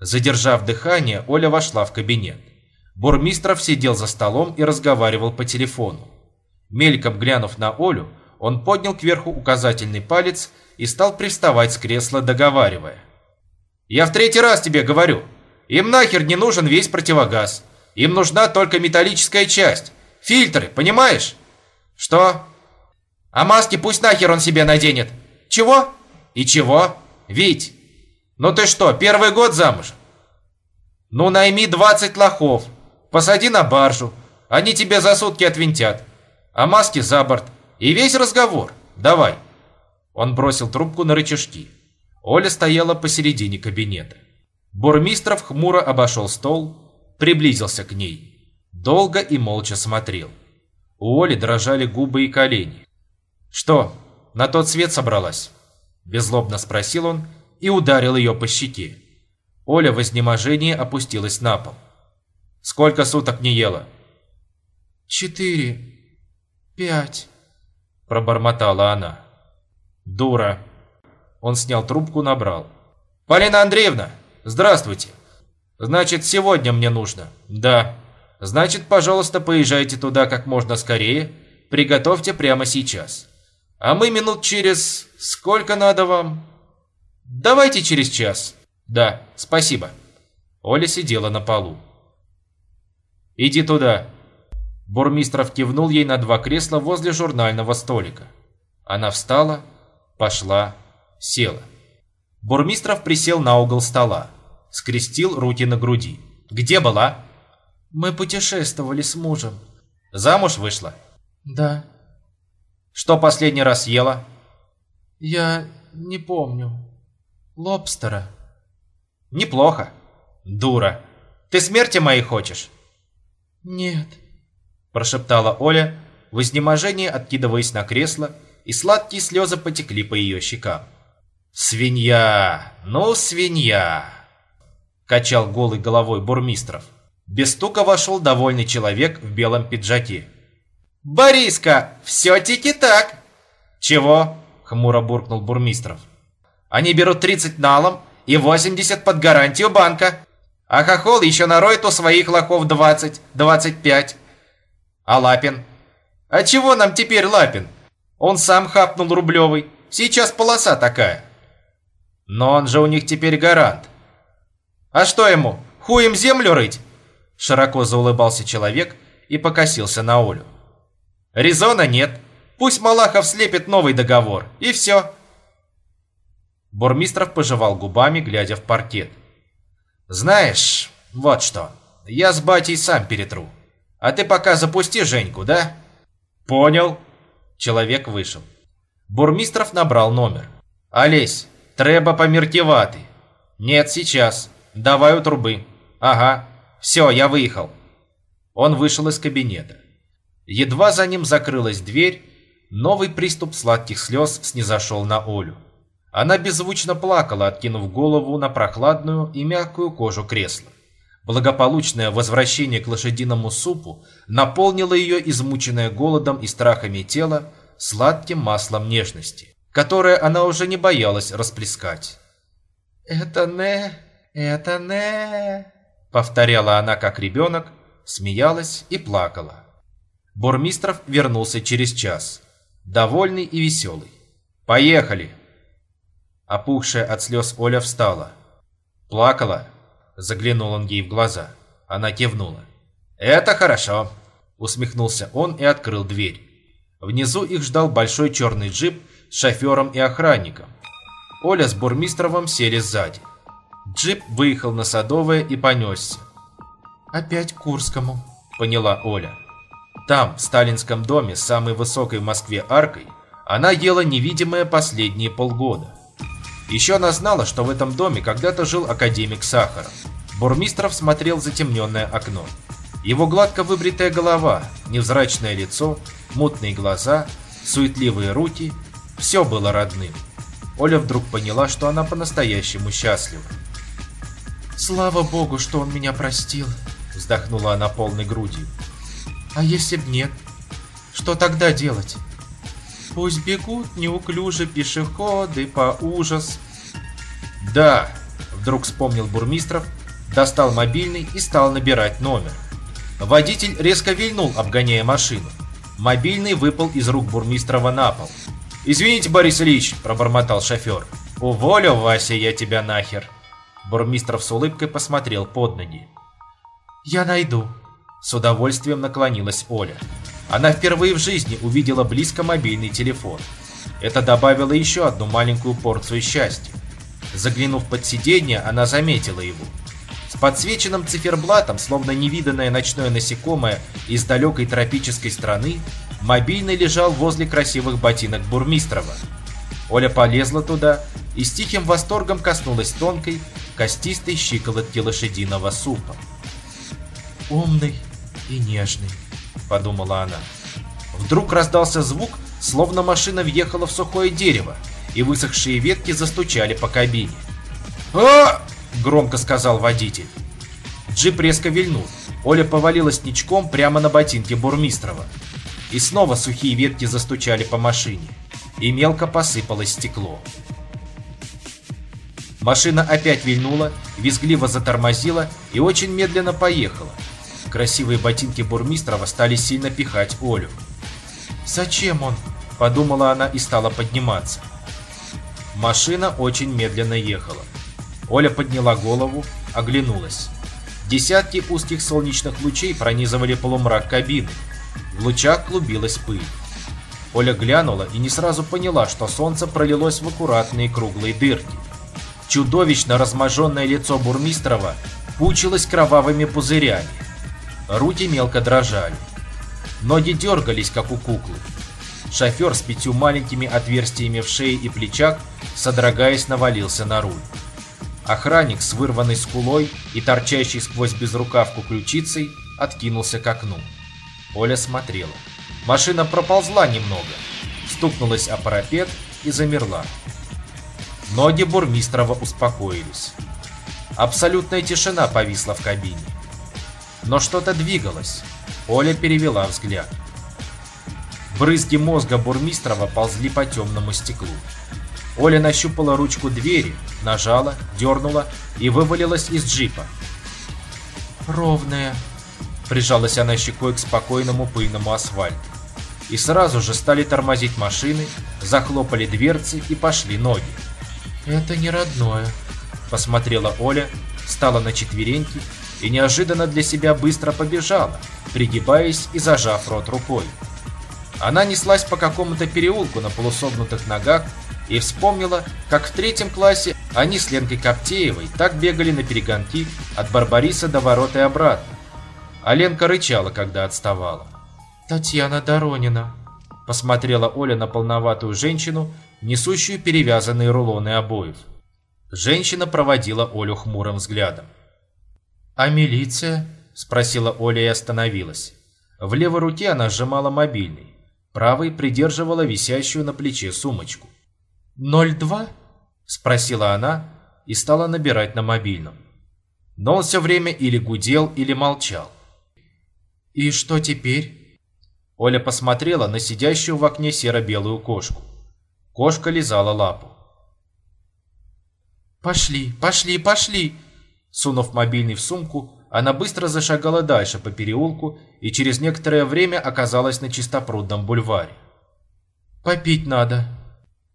Задержав дыхание, Оля вошла в кабинет. Бурмистров сидел за столом и разговаривал по телефону. Мельком глянув на Олю, он поднял кверху указательный палец и стал приставать с кресла, договаривая. «Я в третий раз тебе говорю, им нахер не нужен весь противогаз. Им нужна только металлическая часть. Фильтры, понимаешь?» Что? А маски пусть нахер он себе наденет. Чего? И чего? Вить, ну ты что, первый год замуж? Ну найми 20 лохов, посади на баржу, они тебе за сутки отвинтят. А маски за борт. И весь разговор. Давай. Он бросил трубку на рычажки. Оля стояла посередине кабинета. Бурмистров хмуро обошел стол, приблизился к ней. Долго и молча смотрел. У Оли дрожали губы и колени. «Что, на тот свет собралась?» Беззлобно спросил он и ударил ее по щеке. Оля в изнеможении опустилась на пол. «Сколько суток не ела?» «Четыре, пять», – пробормотала она. «Дура!» Он снял трубку, набрал. «Полина Андреевна, здравствуйте! Значит, сегодня мне нужно?» «Да». Значит, пожалуйста, поезжайте туда как можно скорее. Приготовьте прямо сейчас. А мы минут через... Сколько надо вам? Давайте через час. Да, спасибо. Оля сидела на полу. Иди туда. Бурмистров кивнул ей на два кресла возле журнального столика. Она встала, пошла, села. Бурмистров присел на угол стола, скрестил руки на груди. «Где была?» Мы путешествовали с мужем. Замуж вышла? Да. Что последний раз ела? Я не помню. Лобстера. Неплохо. Дура. Ты смерти моей хочешь? Нет. Прошептала Оля, в изнеможении откидываясь на кресло, и сладкие слезы потекли по ее щекам. «Свинья! Ну, свинья!» Качал голой головой Бурмистров. Без стука вошел довольный человек в белом пиджаке. «Бориска, все тики так!» «Чего?» – хмуро буркнул Бурмистров. «Они берут 30 налом и 80 под гарантию банка, а хохол еще нароет у своих лохов 20-25. А Лапин? А чего нам теперь Лапин? Он сам хапнул рублевый, сейчас полоса такая. Но он же у них теперь гарант. А что ему, хуем землю рыть?» Широко заулыбался человек и покосился на Олю. «Резона нет. Пусть Малахов слепит новый договор, и все». Бурмистров пожевал губами, глядя в паркет. Знаешь, вот что, я с батей сам перетру. А ты пока запусти Женьку, да? Понял. Человек вышел. Бурмистров набрал номер. Олесь, треба помертевати. Нет, сейчас. Давай у трубы. Ага. Все, я выехал. Он вышел из кабинета. Едва за ним закрылась дверь, новый приступ сладких слез снизошел на Олю. Она беззвучно плакала, откинув голову на прохладную и мягкую кожу кресла. Благополучное возвращение к лошадиному супу наполнило ее измученное голодом и страхами тело сладким маслом нежности, которое она уже не боялась расплескать. «Это не, это не...» Повторяла она как ребенок, смеялась и плакала. Бурмистров вернулся через час, довольный и веселый. «Поехали!» Опухшая от слез Оля встала. «Плакала?» Заглянул он ей в глаза. Она кивнула. «Это хорошо!» Усмехнулся он и открыл дверь. Внизу их ждал большой черный джип с шофером и охранником. Оля с Бурмистровым сели сзади. Джип выехал на Садовое и понесся. «Опять к Курскому», — поняла Оля. Там, в сталинском доме, самой высокой в Москве аркой, она ела невидимое последние полгода. Еще она знала, что в этом доме когда-то жил академик Сахаров. Бурмистров смотрел в затемненное окно. Его гладко выбритая голова, невзрачное лицо, мутные глаза, суетливые руки – все было родным. Оля вдруг поняла, что она по-настоящему счастлива. «Слава богу, что он меня простил», – вздохнула она полной грудью. «А если б нет? Что тогда делать?» Пусть бегут неуклюже пешеходы по ужас. Да, вдруг вспомнил Бурмистров, достал мобильный и стал набирать номер. Водитель резко вильнул, обгоняя машину. Мобильный выпал из рук Бурмистрова на пол. «Извините, Борис Ильич», – пробормотал шофер. «Уволю, Вася, я тебя нахер». Бурмистров с улыбкой посмотрел под ноги. «Я найду», – с удовольствием наклонилась Оля. Она впервые в жизни увидела близко мобильный телефон. Это добавило еще одну маленькую порцию счастья. Заглянув под сиденье, она заметила его. С подсвеченным циферблатом, словно невиданное ночное насекомое из далекой тропической страны, мобильный лежал возле красивых ботинок Бурмистрова. Оля полезла туда и с тихим восторгом коснулась тонкой, костистой щиколотки лошадиного супа. «Умный и нежный», — подумала она. Вдруг раздался звук, словно машина въехала в сухое дерево, и высохшие ветки застучали по кабине. а громко сказал водитель. Джип резко вильнул. Оля повалилась ничком прямо на ботинке Бурмистрова. И снова сухие ветки застучали по машине, и мелко посыпалось стекло. Машина опять вильнула, визгливо затормозила и очень медленно поехала, Красивые ботинки Бурмистрова стали сильно пихать Олю. «Зачем он?» – подумала она и стала подниматься. Машина очень медленно ехала. Оля подняла голову, оглянулась. Десятки узких солнечных лучей пронизывали полумрак кабины. В лучах клубилась пыль. Оля глянула и не сразу поняла, что солнце пролилось в аккуратные круглые дырки. Чудовищно разможенное лицо Бурмистрова пучилось кровавыми пузырями. Руки мелко дрожали. Ноги дергались, как у куклы. Шофер с пятью маленькими отверстиями в шее и плечах, содрогаясь, навалился на руль. Охранник с вырванной скулой и торчащей сквозь безрукавку ключицей откинулся к окну. Оля смотрела. Машина проползла немного, стукнулась о парапет и замерла. Ноги Бурмистрова успокоились. Абсолютная тишина повисла в кабине. Но что-то двигалось. Оля перевела взгляд. Брызги мозга Бурмистрова ползли по темному стеклу. Оля нащупала ручку двери, нажала, дернула и вывалилась из джипа. «Ровная», — прижалась она щекой к спокойному пыльному асфальту. И сразу же стали тормозить машины, захлопали дверцы и пошли ноги. «Это не родное», — посмотрела Оля, встала на четвереньки и неожиданно для себя быстро побежала, пригибаясь и зажав рот рукой. Она неслась по какому-то переулку на полусогнутых ногах и вспомнила, как в третьем классе Они с Ленкой Коптеевой так бегали на перегонки от Барбариса до ворот и обратно. А Ленка рычала, когда отставала. «Татьяна Доронина», — посмотрела Оля на полноватую женщину, несущую перевязанные рулоны обоев. Женщина проводила Олю хмурым взглядом. «А милиция?» – спросила Оля и остановилась. В левой руке она сжимала мобильный, правой придерживала висящую на плече сумочку. «Ноль два?» – спросила она и стала набирать на мобильном. Но он все время или гудел, или молчал. «И что теперь?» Оля посмотрела на сидящую в окне серо-белую кошку. Кошка лизала лапу. «Пошли, пошли, пошли!» Сунув мобильный в сумку, она быстро зашагала дальше по переулку и через некоторое время оказалась на чистопрудном бульваре. «Попить надо!»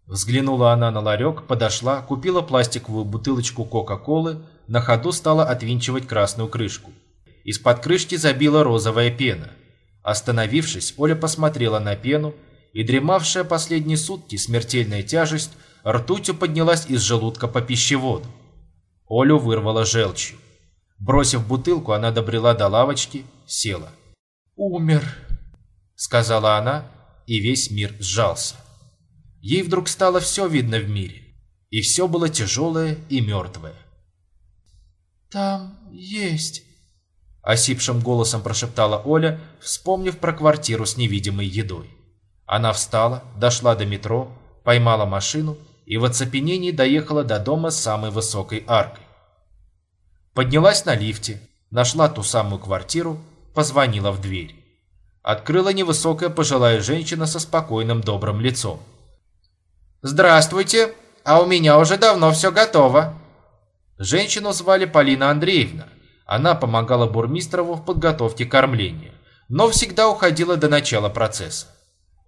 Взглянула она на ларек, подошла, купила пластиковую бутылочку Кока-Колы, на ходу стала отвинчивать красную крышку. Из-под крышки забила розовая пена. Остановившись, Оля посмотрела на пену, и дремавшая последние сутки смертельная тяжесть ртутью поднялась из желудка по пищеводу. Олю вырвала желчью. Бросив бутылку, она добрела до лавочки, села. «Умер», — сказала она, и весь мир сжался. Ей вдруг стало все видно в мире, и все было тяжелое и мертвое. «Там есть», — осипшим голосом прошептала Оля, вспомнив про квартиру с невидимой едой. Она встала, дошла до метро, поймала машину и в оцепенении доехала до дома с самой высокой аркой. Поднялась на лифте, нашла ту самую квартиру, позвонила в дверь. Открыла невысокая пожилая женщина со спокойным добрым лицом. «Здравствуйте, а у меня уже давно все готово». Женщину звали Полина Андреевна. Она помогала Бурмистрову в подготовке кормления, но всегда уходила до начала процесса.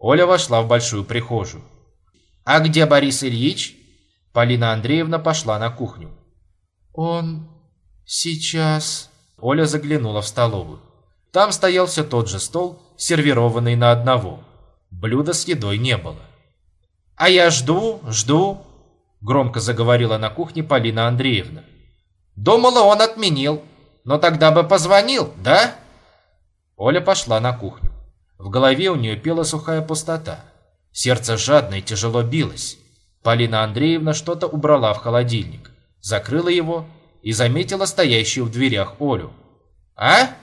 Оля вошла в большую прихожую. «А где Борис Ильич?» Полина Андреевна пошла на кухню. «Он сейчас...» Оля заглянула в столовую. Там стоял все тот же стол, сервированный на одного. Блюда с едой не было. «А я жду, жду», — громко заговорила на кухне Полина Андреевна. «Думала, он отменил. Но тогда бы позвонил, да?» Оля пошла на кухню. В голове у нее пела сухая пустота. Сердце жадно и тяжело билось. Полина Андреевна что-то убрала в холодильник, закрыла его и заметила стоящую в дверях Олю. «А?»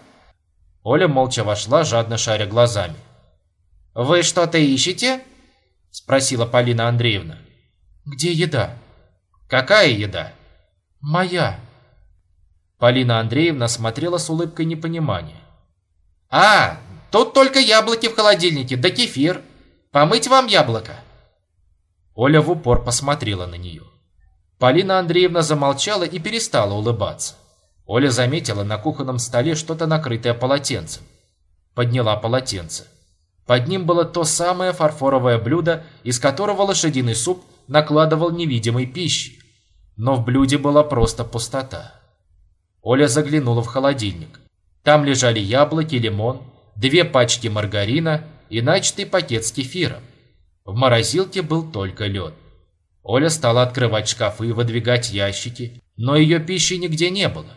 Оля молча вошла, жадно шаря глазами. «Вы что-то ищете?» Спросила Полина Андреевна. «Где еда?» «Какая еда?» «Моя». Полина Андреевна смотрела с улыбкой непонимания. «А, Тут только яблоки в холодильнике, да кефир. Помыть вам яблоко?» Оля в упор посмотрела на нее. Полина Андреевна замолчала и перестала улыбаться. Оля заметила на кухонном столе что-то накрытое полотенцем. Подняла полотенце. Под ним было то самое фарфоровое блюдо, из которого лошадиный суп накладывал невидимой пищи. Но в блюде была просто пустота. Оля заглянула в холодильник. Там лежали яблоки, лимон, две пачки маргарина и начатый пакет с кефиром. В морозилке был только лед. Оля стала открывать шкафы и выдвигать ящики, но ее пищи нигде не было.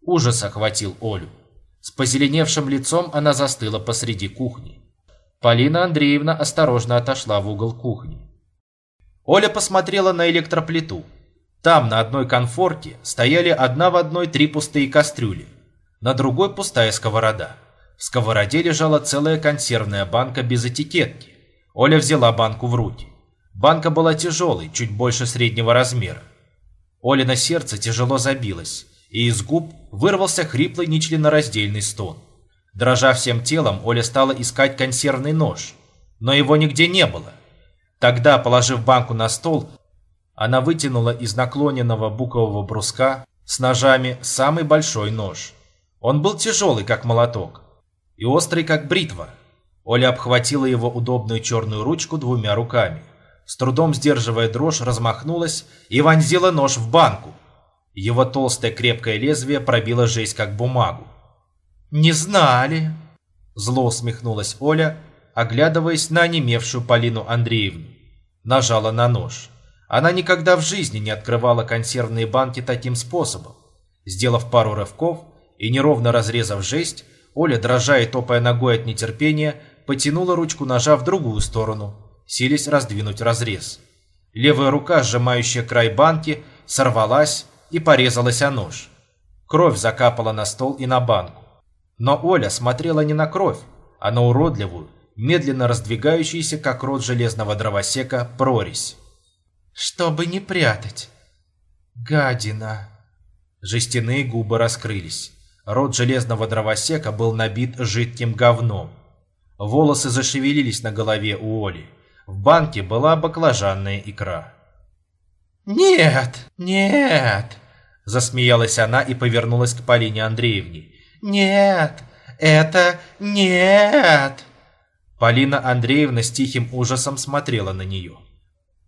Ужас охватил Олю. С позеленевшим лицом она застыла посреди кухни. Полина Андреевна осторожно отошла в угол кухни. Оля посмотрела на электроплиту. Там на одной конфорке стояли одна в одной три пустые кастрюли, на другой пустая сковорода. В сковороде лежала целая консервная банка без этикетки. Оля взяла банку в руки. Банка была тяжелой, чуть больше среднего размера. Оля на сердце тяжело забилось, и из губ вырвался хриплый нечленораздельный стон. Дрожа всем телом, Оля стала искать консервный нож, но его нигде не было. Тогда, положив банку на стол, она вытянула из наклоненного букового бруска с ножами самый большой нож. Он был тяжелый, как молоток, и острый, как бритва. Оля обхватила его удобную черную ручку двумя руками. С трудом сдерживая дрожь, размахнулась и вонзила нож в банку. Его толстое крепкое лезвие пробило жесть, как бумагу. «Не знали!» Зло усмехнулась Оля, оглядываясь на онемевшую Полину Андреевну. Нажала на нож. Она никогда в жизни не открывала консервные банки таким способом. Сделав пару рывков и неровно разрезав жесть, Оля, дрожа и топая ногой от нетерпения, потянула ручку ножа в другую сторону, силясь раздвинуть разрез. Левая рука, сжимающая край банки, сорвалась и порезалась о нож. Кровь закапала на стол и на банку. Но Оля смотрела не на кровь, а на уродливую, медленно раздвигающуюся, как рот железного дровосека, прорезь. «Чтобы не прятать. Гадина!» Жестяные губы раскрылись. Рот железного дровосека был набит жидким говном. Волосы зашевелились на голове у Оли. В банке была баклажанная икра. «Нет, нет!» Засмеялась она и повернулась к Полине Андреевне. «Нет, это нет!» Полина Андреевна с тихим ужасом смотрела на нее.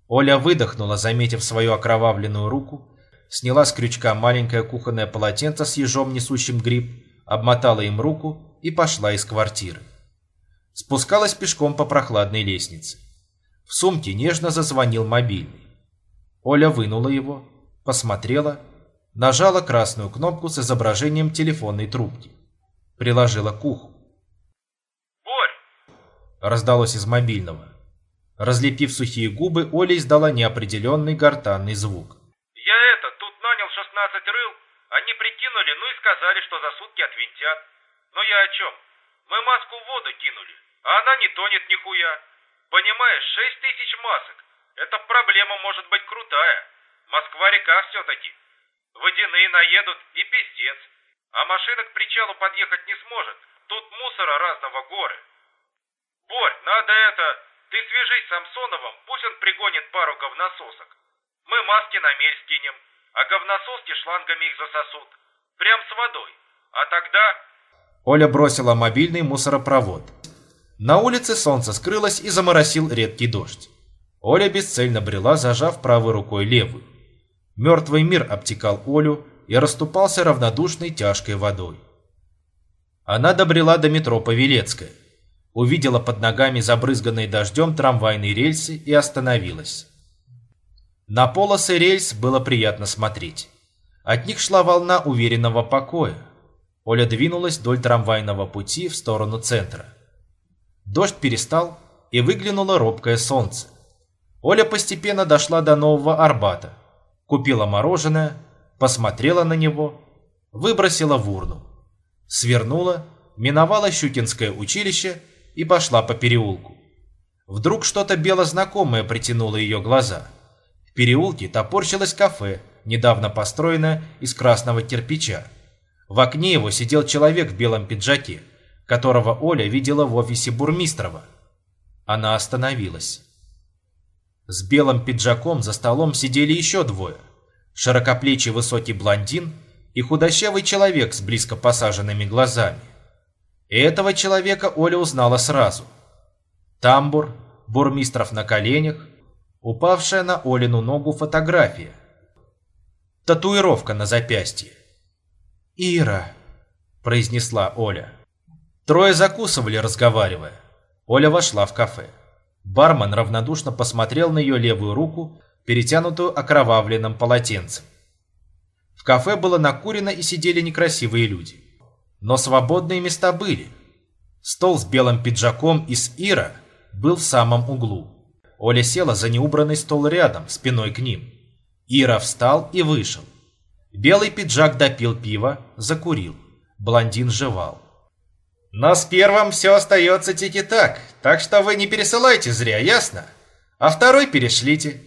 Оля выдохнула, заметив свою окровавленную руку, сняла с крючка маленькое кухонное полотенце с ежом, несущим гриб, обмотала им руку и пошла из квартиры. Спускалась пешком по прохладной лестнице. В сумке нежно зазвонил мобильный. Оля вынула его, посмотрела, нажала красную кнопку с изображением телефонной трубки. Приложила к уху. «Борь!» раздалось из мобильного. Разлепив сухие губы, Оля издала неопределенный гортанный звук. «Я это, тут нанял 16 рыл, они прикинули, ну и сказали, что за сутки отвинтят. Но я о чем? Мы маску в воду кинули, а она не тонет нихуя. Понимаешь, 6 тысяч масок. Эта проблема может быть крутая. Москва-река все-таки. Водяные наедут и пиздец. А машина к причалу подъехать не сможет. Тут мусора разного горы. Борь, надо это... Ты свяжись с Самсоновым, пусть он пригонит пару говнососок. Мы маски на мель скинем, а говнососки шлангами их засосут. Прям с водой. А тогда... Оля бросила мобильный мусоропровод. На улице солнце скрылось и заморосил редкий дождь. Оля бесцельно брела, зажав правой рукой левую. Мертвый мир обтекал Олю и расступался равнодушной тяжкой водой. Она добрела до метро Павелецкая, увидела под ногами забрызганные дождем трамвайные рельсы и остановилась. На полосы рельс было приятно смотреть. От них шла волна уверенного покоя. Оля двинулась вдоль трамвайного пути в сторону центра. Дождь перестал, и выглянуло робкое солнце. Оля постепенно дошла до Нового Арбата, купила мороженое, посмотрела на него, выбросила в урну. Свернула, миновала Щукинское училище и пошла по переулку. Вдруг что-то бело-знакомое притянуло ее глаза. Переулке топорщилось кафе, недавно построенное из красного кирпича. В окне его сидел человек в белом пиджаке – которого Оля видела в офисе Бурмистрова. Она остановилась. С белым пиджаком за столом сидели еще двое. Широкоплечий высокий блондин и худощавый человек с близко посаженными глазами. И этого человека Оля узнала сразу. Тамбур, Бурмистров на коленях, упавшая на Олину ногу фотография. Татуировка на запястье. «Ира», — произнесла Оля. Трое закусывали, разговаривая. Оля вошла в кафе. Бармен равнодушно посмотрел на ее левую руку, перетянутую окровавленным полотенцем. В кафе было накурено и сидели некрасивые люди. Но свободные места были. Стол с белым пиджаком из Ира был в самом углу. Оля села за неубранный стол рядом, спиной к ним. Ира встал и вышел. Белый пиджак допил пиво, закурил. Блондин жевал. Но с первым все остается тики-так, так что вы не пересылайте зря, ясно? А второй перешлите.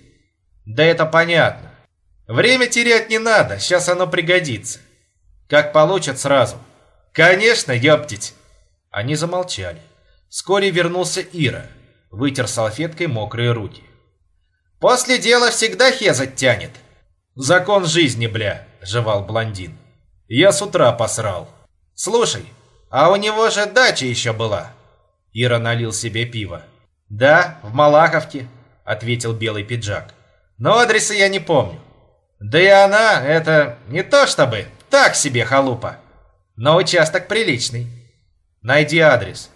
Да это понятно. Время терять не надо, сейчас оно пригодится. Как получат сразу. Конечно, ёптить. Они замолчали. Вскоре вернулся Ира, вытер салфеткой мокрые руки. После дела всегда хезать тянет. Закон жизни, бля, жевал блондин. Я с утра посрал. Слушай, а у него же дача еще была. Ира налил себе пиво. Да, в Малаховке, ответил белый пиджак. Но адреса я не помню. Да и она, это не то чтобы, так себе халупа. Но участок приличный. Найди адрес.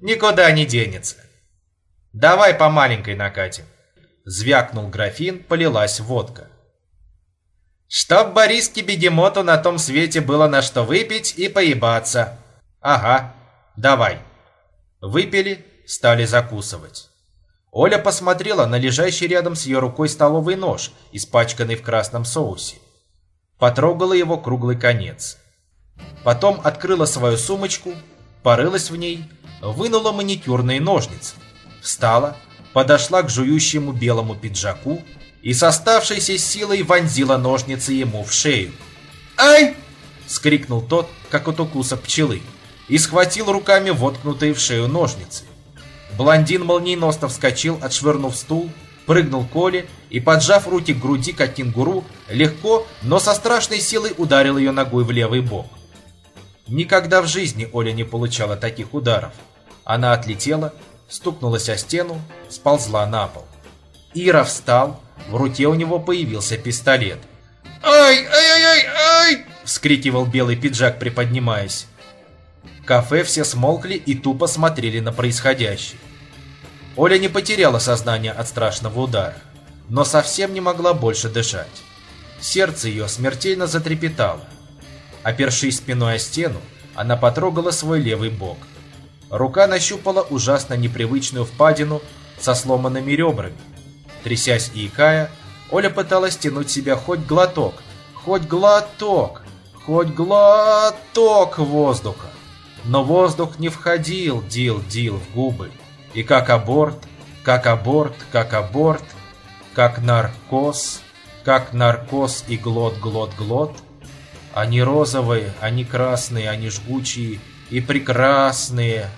Никуда не денется. Давай по маленькой накатим. Звякнул графин, полилась водка. Чтоб Бориске Бегемоту на том свете было на что выпить и поебаться. Ага, давай. Выпили, стали закусывать. Оля посмотрела на лежащий рядом с ее рукой столовый нож, испачканный в красном соусе. Потрогала его круглый конец. Потом открыла свою сумочку, порылась в ней, вынула маникюрные ножницы, встала, подошла к жующему белому пиджаку и с оставшейся силой вонзила ножницы ему в шею. «Ай!» — скрикнул тот, как от укуса пчелы, и схватил руками воткнутые в шею ножницы. Блондин молниеносно вскочил, отшвырнув стул, прыгнул к Оле и, поджав руки к груди, как кенгуру, легко, но со страшной силой ударил ее ногой в левый бок. Никогда в жизни Оля не получала таких ударов. Она отлетела, стукнулась о стену, сползла на пол. Ира встал, в руке у него появился пистолет. «Ай, ай, ай, ай, ай!» — вскрикивал белый пиджак, приподнимаясь. В кафе все смолкли и тупо смотрели на происходящее. Оля не потеряла сознание от страшного удара, но совсем не могла больше дышать. Сердце ее смертельно затрепетало. Опершись спиной о стену, она потрогала свой левый бок. Рука нащупала ужасно непривычную впадину со сломанными ребрами. Трясясь и икая, Оля пыталась тянуть себя хоть глоток, хоть глоток, хоть глоток воздуха. Но воздух не входил дил-дил в губы. И как аборт, как аборт, как аборт, как наркоз, как наркоз и глот-глот-глот. Они розовые, они красные, они жгучие и прекрасные.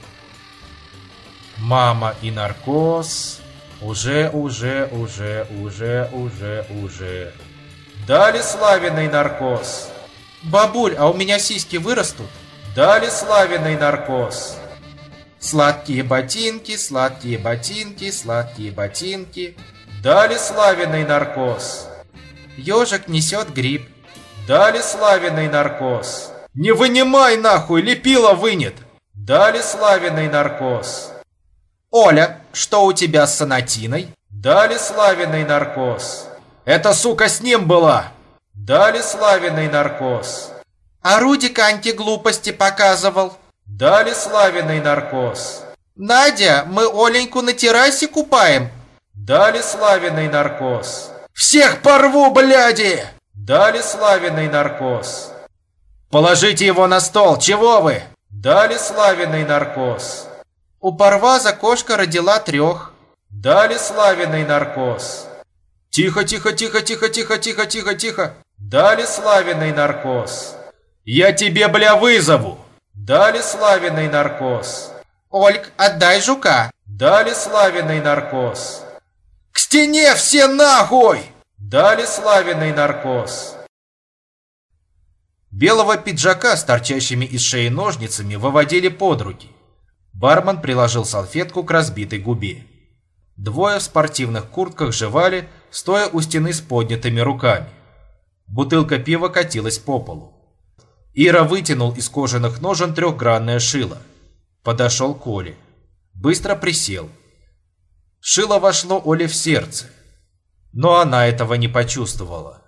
Мама и наркоз. Уже, уже, уже, уже, уже, уже. Дали славиный наркоз. Бабуль, а у меня сиськи вырастут? Дали славиный наркоз. Сладкие ботинки, сладкие ботинки, сладкие ботинки. Дали славиный наркоз. Ежик несет гриб. Дали славиный наркоз. Не вынимай нахуй, лепила вынет. Дали славиный наркоз. Оля, что у тебя с санатиной? Дали славиный наркоз. Эта сука с ним была. Дали славиный наркоз. А Рудик антиглупости показывал. Дали славиный наркоз. Надя, мы Оленьку на террасе купаем. Дали славиный наркоз. Всех порву, бляди! Дали славиный наркоз. Положите его на стол, чего вы? Дали славиный наркоз. У Парваза кошка родила трех. Дали славиный наркоз. Тихо, тихо, тихо, тихо, тихо, тихо, тихо, тихо. Дали славиный наркоз. Я тебе, бля, вызову. Дали славиный наркоз. Ольг, отдай жука. Дали славиный наркоз. К стене все нахуй! Дали славиный наркоз. Белого пиджака с торчащими из шеи ножницами выводили под руки. Бармен приложил салфетку к разбитой губе. Двое в спортивных куртках жевали, стоя у стены с поднятыми руками. Бутылка пива катилась по полу. Ира вытянул из кожаных ножен трехгранное шило. Подошел к Оле. Быстро присел. Шило вошло Оле в сердце но она этого не почувствовала.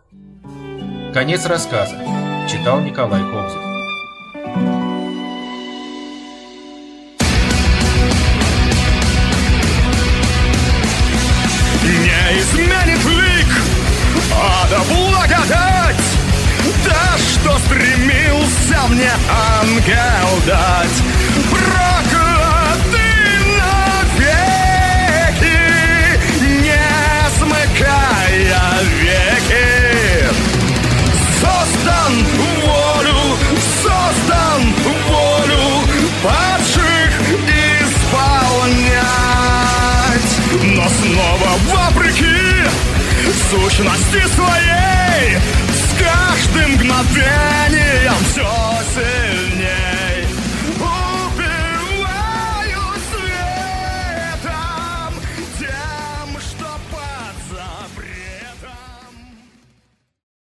Конец рассказа. Читал Николай Кобзев. Сущности своей С каждым мгновением